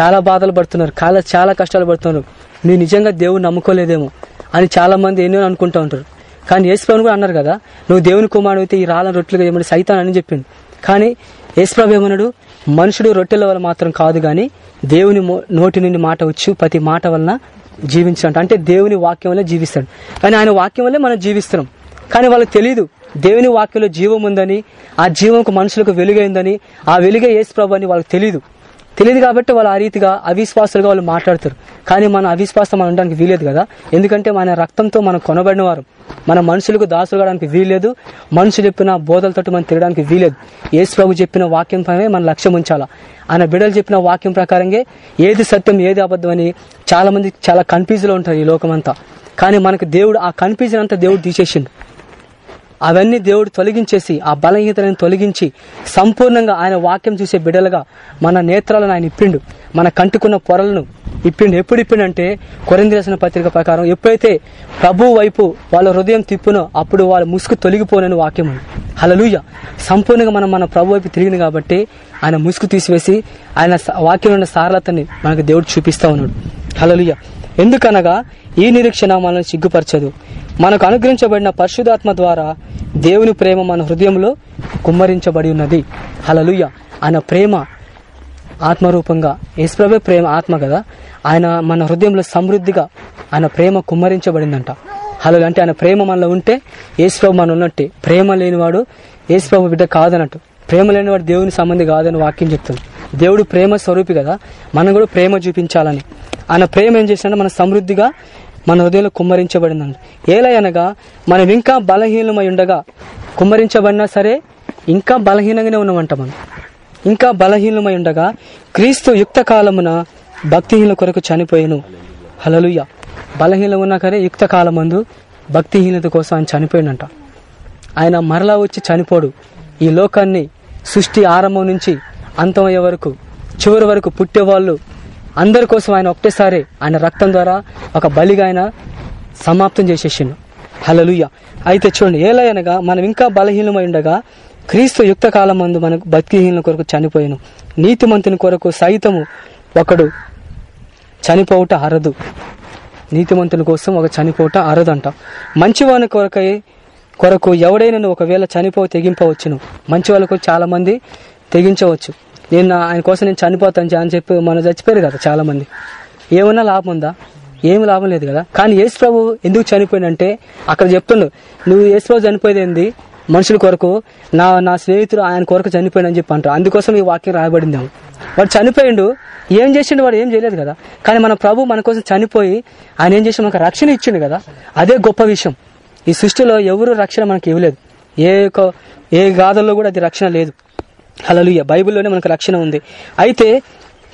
చాలా బాధలు పడుతున్నారు. చాలా చాలా కష్టాలు పడుతున్నారు. మీరు నిజంగా దేవుని నమ్ముకోలేదేమో. అని చాలా మంది ఎన్నో అనుకుంటూ ఉంటారు. కానీ యేసుప్రభుని కూడా అన్నారు కదా నువ్వు దేవుని కుమారుడు అయితే ఈ రాళ్ళ రొట్టెలుగా ఏమని సైతాన్ అని చెప్పింది. కానీ యేసుప్రభు ఏమన్నాడు మనుషుడు రొట్టెల వల్ల మాత్రం కాదు కానీ దేవుని నోటి నుండి మాట వచ్చు ప్రతి మాట వలన జీవించాడు అంటే దేవుని వాక్యం వల్ల జీవిస్తాడు. కానీ ఆయన వాక్యం వల్లే మనం జీవిస్తున్నాం. కానీ వాళ్ళకి తెలియదు దేవుని వాక్యంలో జీవం ఉందని ఆ జీవంకు మనుషులకు వెలుగైందని ఆ వెలుగే యేసు ప్రభు అని వాళ్ళకి తెలియదు తెలియదు కాబట్టి వాళ్ళు ఆ రీతిగా అవిశ్వాసులుగా వాళ్ళు మాట్లాడతారు. కానీ మన అవిశ్వాసం మనం ఉండడానికి వీలేదు కదా. ఎందుకంటే మన రక్తంతో మనం కొనబడిన వారు మన మనుషులకు దాసులు కావడానికి వీల్లేదు. మనుషులు చెప్పిన బోధలతో మనం తిరగడానికి వీలేదు యేసు ప్రభు చెప్పిన వాక్యం పైనే మన లక్ష్యం ఉంచాలా? ఆయన బిడలు చెప్పిన వాక్యం ప్రకారంగా ఏది సత్యం ఏది అబద్ధం అని చాలా మంది చాలా కన్ఫ్యూజ్లో ఉంటారు ఈ లోకమంతా. కానీ మనకు దేవుడు ఆ కన్ఫ్యూజన్ అంతా దేవుడు తీసేసిండు. అవన్నీ దేవుడు తొలగించేసి ఆ బలహీనతలను తొలగించి సంపూర్ణంగా ఆయన వాక్యం చూసే బిడలుగా మన నేత్రాలను ఆయన ఇప్పిండు. మన కంటుకున్న పొరలను ఇప్పిండు. ఎప్పుడు ఇప్పిండంటే కొరందిరసిన పత్రిక ప్రకారం ఎప్పుడైతే ప్రభు వైపు వాళ్ళ హృదయం తిప్పునో అప్పుడు వాళ్ళ ముసుగు తొలగిపోనని వాక్యం ఉంది హలలుయ సంపూర్ణంగా మనం మన ప్రభు వైపు తిరిగింది కాబట్టి ఆయన ముసుగు తీసివేసి ఆయన స- వాక్యం ఉన్న సారలతని మనకు దేవుడు చూపిస్తా ఉన్నాడు. హలలుయ ఎందుకనగా ఈ నిరీక్షణ మనల్ని సిగ్గుపరచదు. మనకు అనుగ్రహించబడిన పరిశుధాత్మ ద్వారా దేవుని ప్రేమ మన హృదయంలో కుమ్మరించబడి ఉన్నది. హలలుయ ఆయన ప్రేమ ఆత్మరూపంగా యేసుప్రభే ప్రేమ ఆత్మ కదా ఆయన మన హృదయంలో సమృద్ధిగా ఆయన ప్రేమ కుమ్మరించబడిందంట. హలో అంటే ఆయన ప్రేమ మనలో ఉంటే యేసుప్రభు మన ఉన్నట్టే. ప్రేమ లేనివాడు యేసుప్రభు బిడ్డ కాదన్నట్టు. ప్రేమ లేనివాడు దేవుని సంబంధి కాదని వాక్యం చెప్తుంది. దేవుడు ప్రేమ స్వరూపి కదా మనం కూడా ప్రేమ చూపించాలని. ఆయన ప్రేమ ఏం చేసినా మన సమృద్ధిగా మన హృదయంలో కుమ్మరించబడిందంట ఏలై అనగా మనం ఇంకా బలహీనమై ఉండగా కుమ్మరించబడినా సరే ఇంకా బలహీనంగానే ఉన్నామంట మనం. ఇంకా బలహీనమై ఉండగా క్రీస్తు యుక్త కాలమున భక్తిహీనుల కొరకు చనిపోయాను. హలలుయ బలహీనం ఉన్నా కానీ యుక్త కాలమందు భక్తిహీనత కోసం ఆయన చనిపోయినంట ఆయన మరలా వచ్చి చనిపోడు. ఈ లోకాన్ని సృష్టి ఆరంభం నుంచి అంతమయ్యే వరకు చివరి వరకు పుట్టేవాళ్ళు అందరి కోసం ఆయన ఒకటేసారి ఆయన రక్తం ద్వారా ఒక బలిగా ఆయన సమాప్తం చేసేసిండు. హలలుయ్య అయితే చూడండి ఎలా అనగా మనం ఇంకా బలహీనమై ఉండగా క్రీస్తు యుక్త కాలం మందు మనకు బతికిహీనుల కొరకు చనిపోయాను. నీతిమంతుని కొరకు సైతము ఒకడు చనిపోవుట అరదు. నీతిమంతుని కోసం ఒక చనిపోవట అరదంట. మంచివాని కొరకై కొరకు ఎవడైనా ఒకవేళ చనిపో తెగింపవచ్చును. మంచి వాళ్ళకు చాలా మంది తెగించవచ్చు. నేను ఆయన కోసం నేను చనిపోతాను అని చెప్పి మనం చచ్చిపోయారు కదా చాలా మంది ఏమన్నా లాభం ఉందా? ఏమి లాభం లేదు కదా. కానీ యేసు ప్రభు ఎందుకు చనిపోయినంటే అక్కడ చెప్తుండు నువ్వు యేసు ప్రభు చనిపోయేది ఏంది? మనుషుల కొరకు నా నా స్నేహితుడు ఆయన కొరకు చనిపోయాడు అని చెప్పి అంటారు. అందుకోసం ఈ వాక్యం రాయబడింది వాడు చనిపోయిండు ఏం చేసిండు వాడు ఏం చేయలేదు కదా. కానీ మన ప్రభు మన కోసం చనిపోయి ఆయన ఏం చేసి మనకు రక్షణ ఇచ్చిండు కదా. అదే గొప్ప విషయం. ఈ సృష్టిలో ఎవరు రక్షణ మనకి ఇవ్వలేదు. ఏ ఏ గాథల్లో కూడా అది రక్షణ లేదు. హలలుయ బైబిల్లోనే మనకు రక్షణ ఉంది. అయితే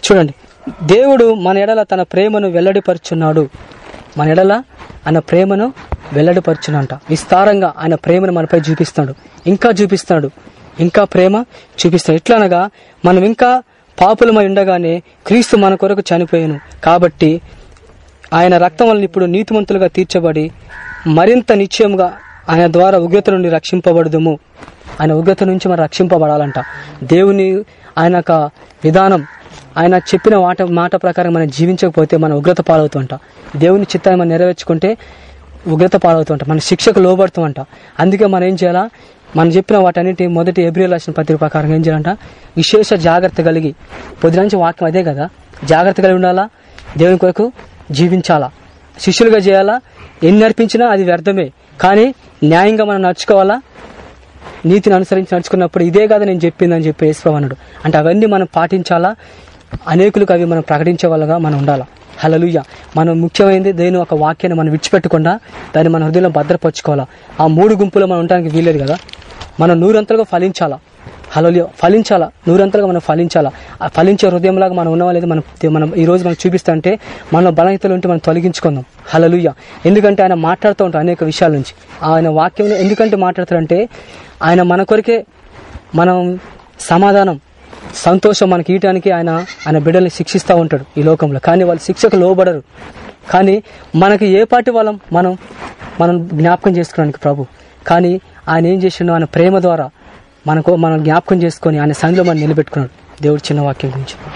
చూడండి దేవుడు మన ఎడల తన ప్రేమను వెల్లడిపరుచున్నాడు. మన ఎడల ఆయన ప్రేమను వెల్లడిపరుచునంట విస్తారంగా ఆయన ప్రేమను మనపై చూపిస్తాడు. ఇంకా చూపిస్తాడు. ఇంకా ప్రేమ చూపిస్తాడు. ఎట్లనగా అనగా మనం ఇంకా పాపులమై ఉండగానే క్రీస్తు మన కొరకు చనిపోయాను. కాబట్టి ఆయన రక్తం వలన ఇప్పుడు నీతిమంతులుగా తీర్చబడి మరింత నిశ్చయముగా ఆయన ద్వారా ఉగ్రత నుండి రక్షింపబడదుము. ఆయన ఉగ్రత నుంచి మనం రక్షింపబడాలంట. దేవుని ఆయన యొక్క విధానం ఆయన చెప్పిన మాట మాట ప్రకారం మనం జీవించకపోతే మనం ఉగ్రత పాలవుతుంట దేవుని చిత్తాన్ని మనం నెరవేర్చుకుంటే ఉగ్రత పాలవుతుంట మన శిక్షకు లోబడుతుంట అందుకే మనం ఏం చేయాలా? మనం చెప్పిన వాటన్నిటి మొదటి ఏప్రిల్ రాసిన పత్రిక ప్రకారం ఏం చేయాలంట? విశేష జాగ్రత్త కలిగి పొద్దునంచి వాక్యం అదే కదా? జాగ్రత్త కలిగి ఉండాలా? దేవుని కొరకు జీవించాలా? శిష్యులుగా చేయాలా? ఎన్ని నడిపించినా అది వ్యర్థమే. కానీ న్యాయంగా మనం నడుచుకోవాలా? నీతిని అనుసరించి నడుచుకున్నప్పుడు ఇదే కదా నేను చెప్పిందని చెప్పి యేసుప్రభు అన్నాడు. అంటే అవన్నీ మనం పాటించాలా? అనేకులకు అవి మనం ప్రకటించే వాళ్ళగా మనం ఉండాలా? హలలుయ్య మనం ముఖ్యమైనది దేని? ఒక వాక్యాన్ని మనం విడిచిపెట్టకుండా దాన్ని మన హృదయంలో భద్రపరచుకోవాలా? ఆ మూడు గుంపులో మనం ఉండడానికి వీలేదు కదా? మనం నూరంతలుగా ఫలించాలా? హలోలియ ఫలించాలా? నూరంతలుగా మనం ఫలించాలా? ఆ ఫలించే హృదయంలాగా మనం ఉన్నవాళ్ళేది మనం మనం ఈ రోజు మనం చూపిస్తా అంటే మనలో బలహీతలు ఉంటే మనం తొలగించుకుందాం. హలలుయ్య ఎందుకంటే ఆయన మాట్లాడుతూ ఉంటాం అనేక విషయాల నుంచి. ఆయన వాక్యంలో ఎందుకంటే మాట్లాడతారంటే ఆయన మన కొరికే మనం సమాధానం సంతోషం మనకి ఇయటానికి ఆయన ఆయన బిడ్డల్ని శిక్షిస్తూ ఉంటాడు ఈ లోకంలో. కానీ వాళ్ళు శిక్షకు లోబడరు. కానీ మనకి ఏ పాటి వాళ్ళం మనం మనం జ్ఞాపకం చేసుకోవడానికి ప్రభు. కానీ ఆయన ఏం చేసిండో ఆయన ప్రేమ ద్వారా మనకు మనం జ్ఞాపకం చేసుకొని ఆయన సంధిలో మనం నిలబెట్టుకున్నాడు. దేవుడు చిన్న వాక్యం గురించి.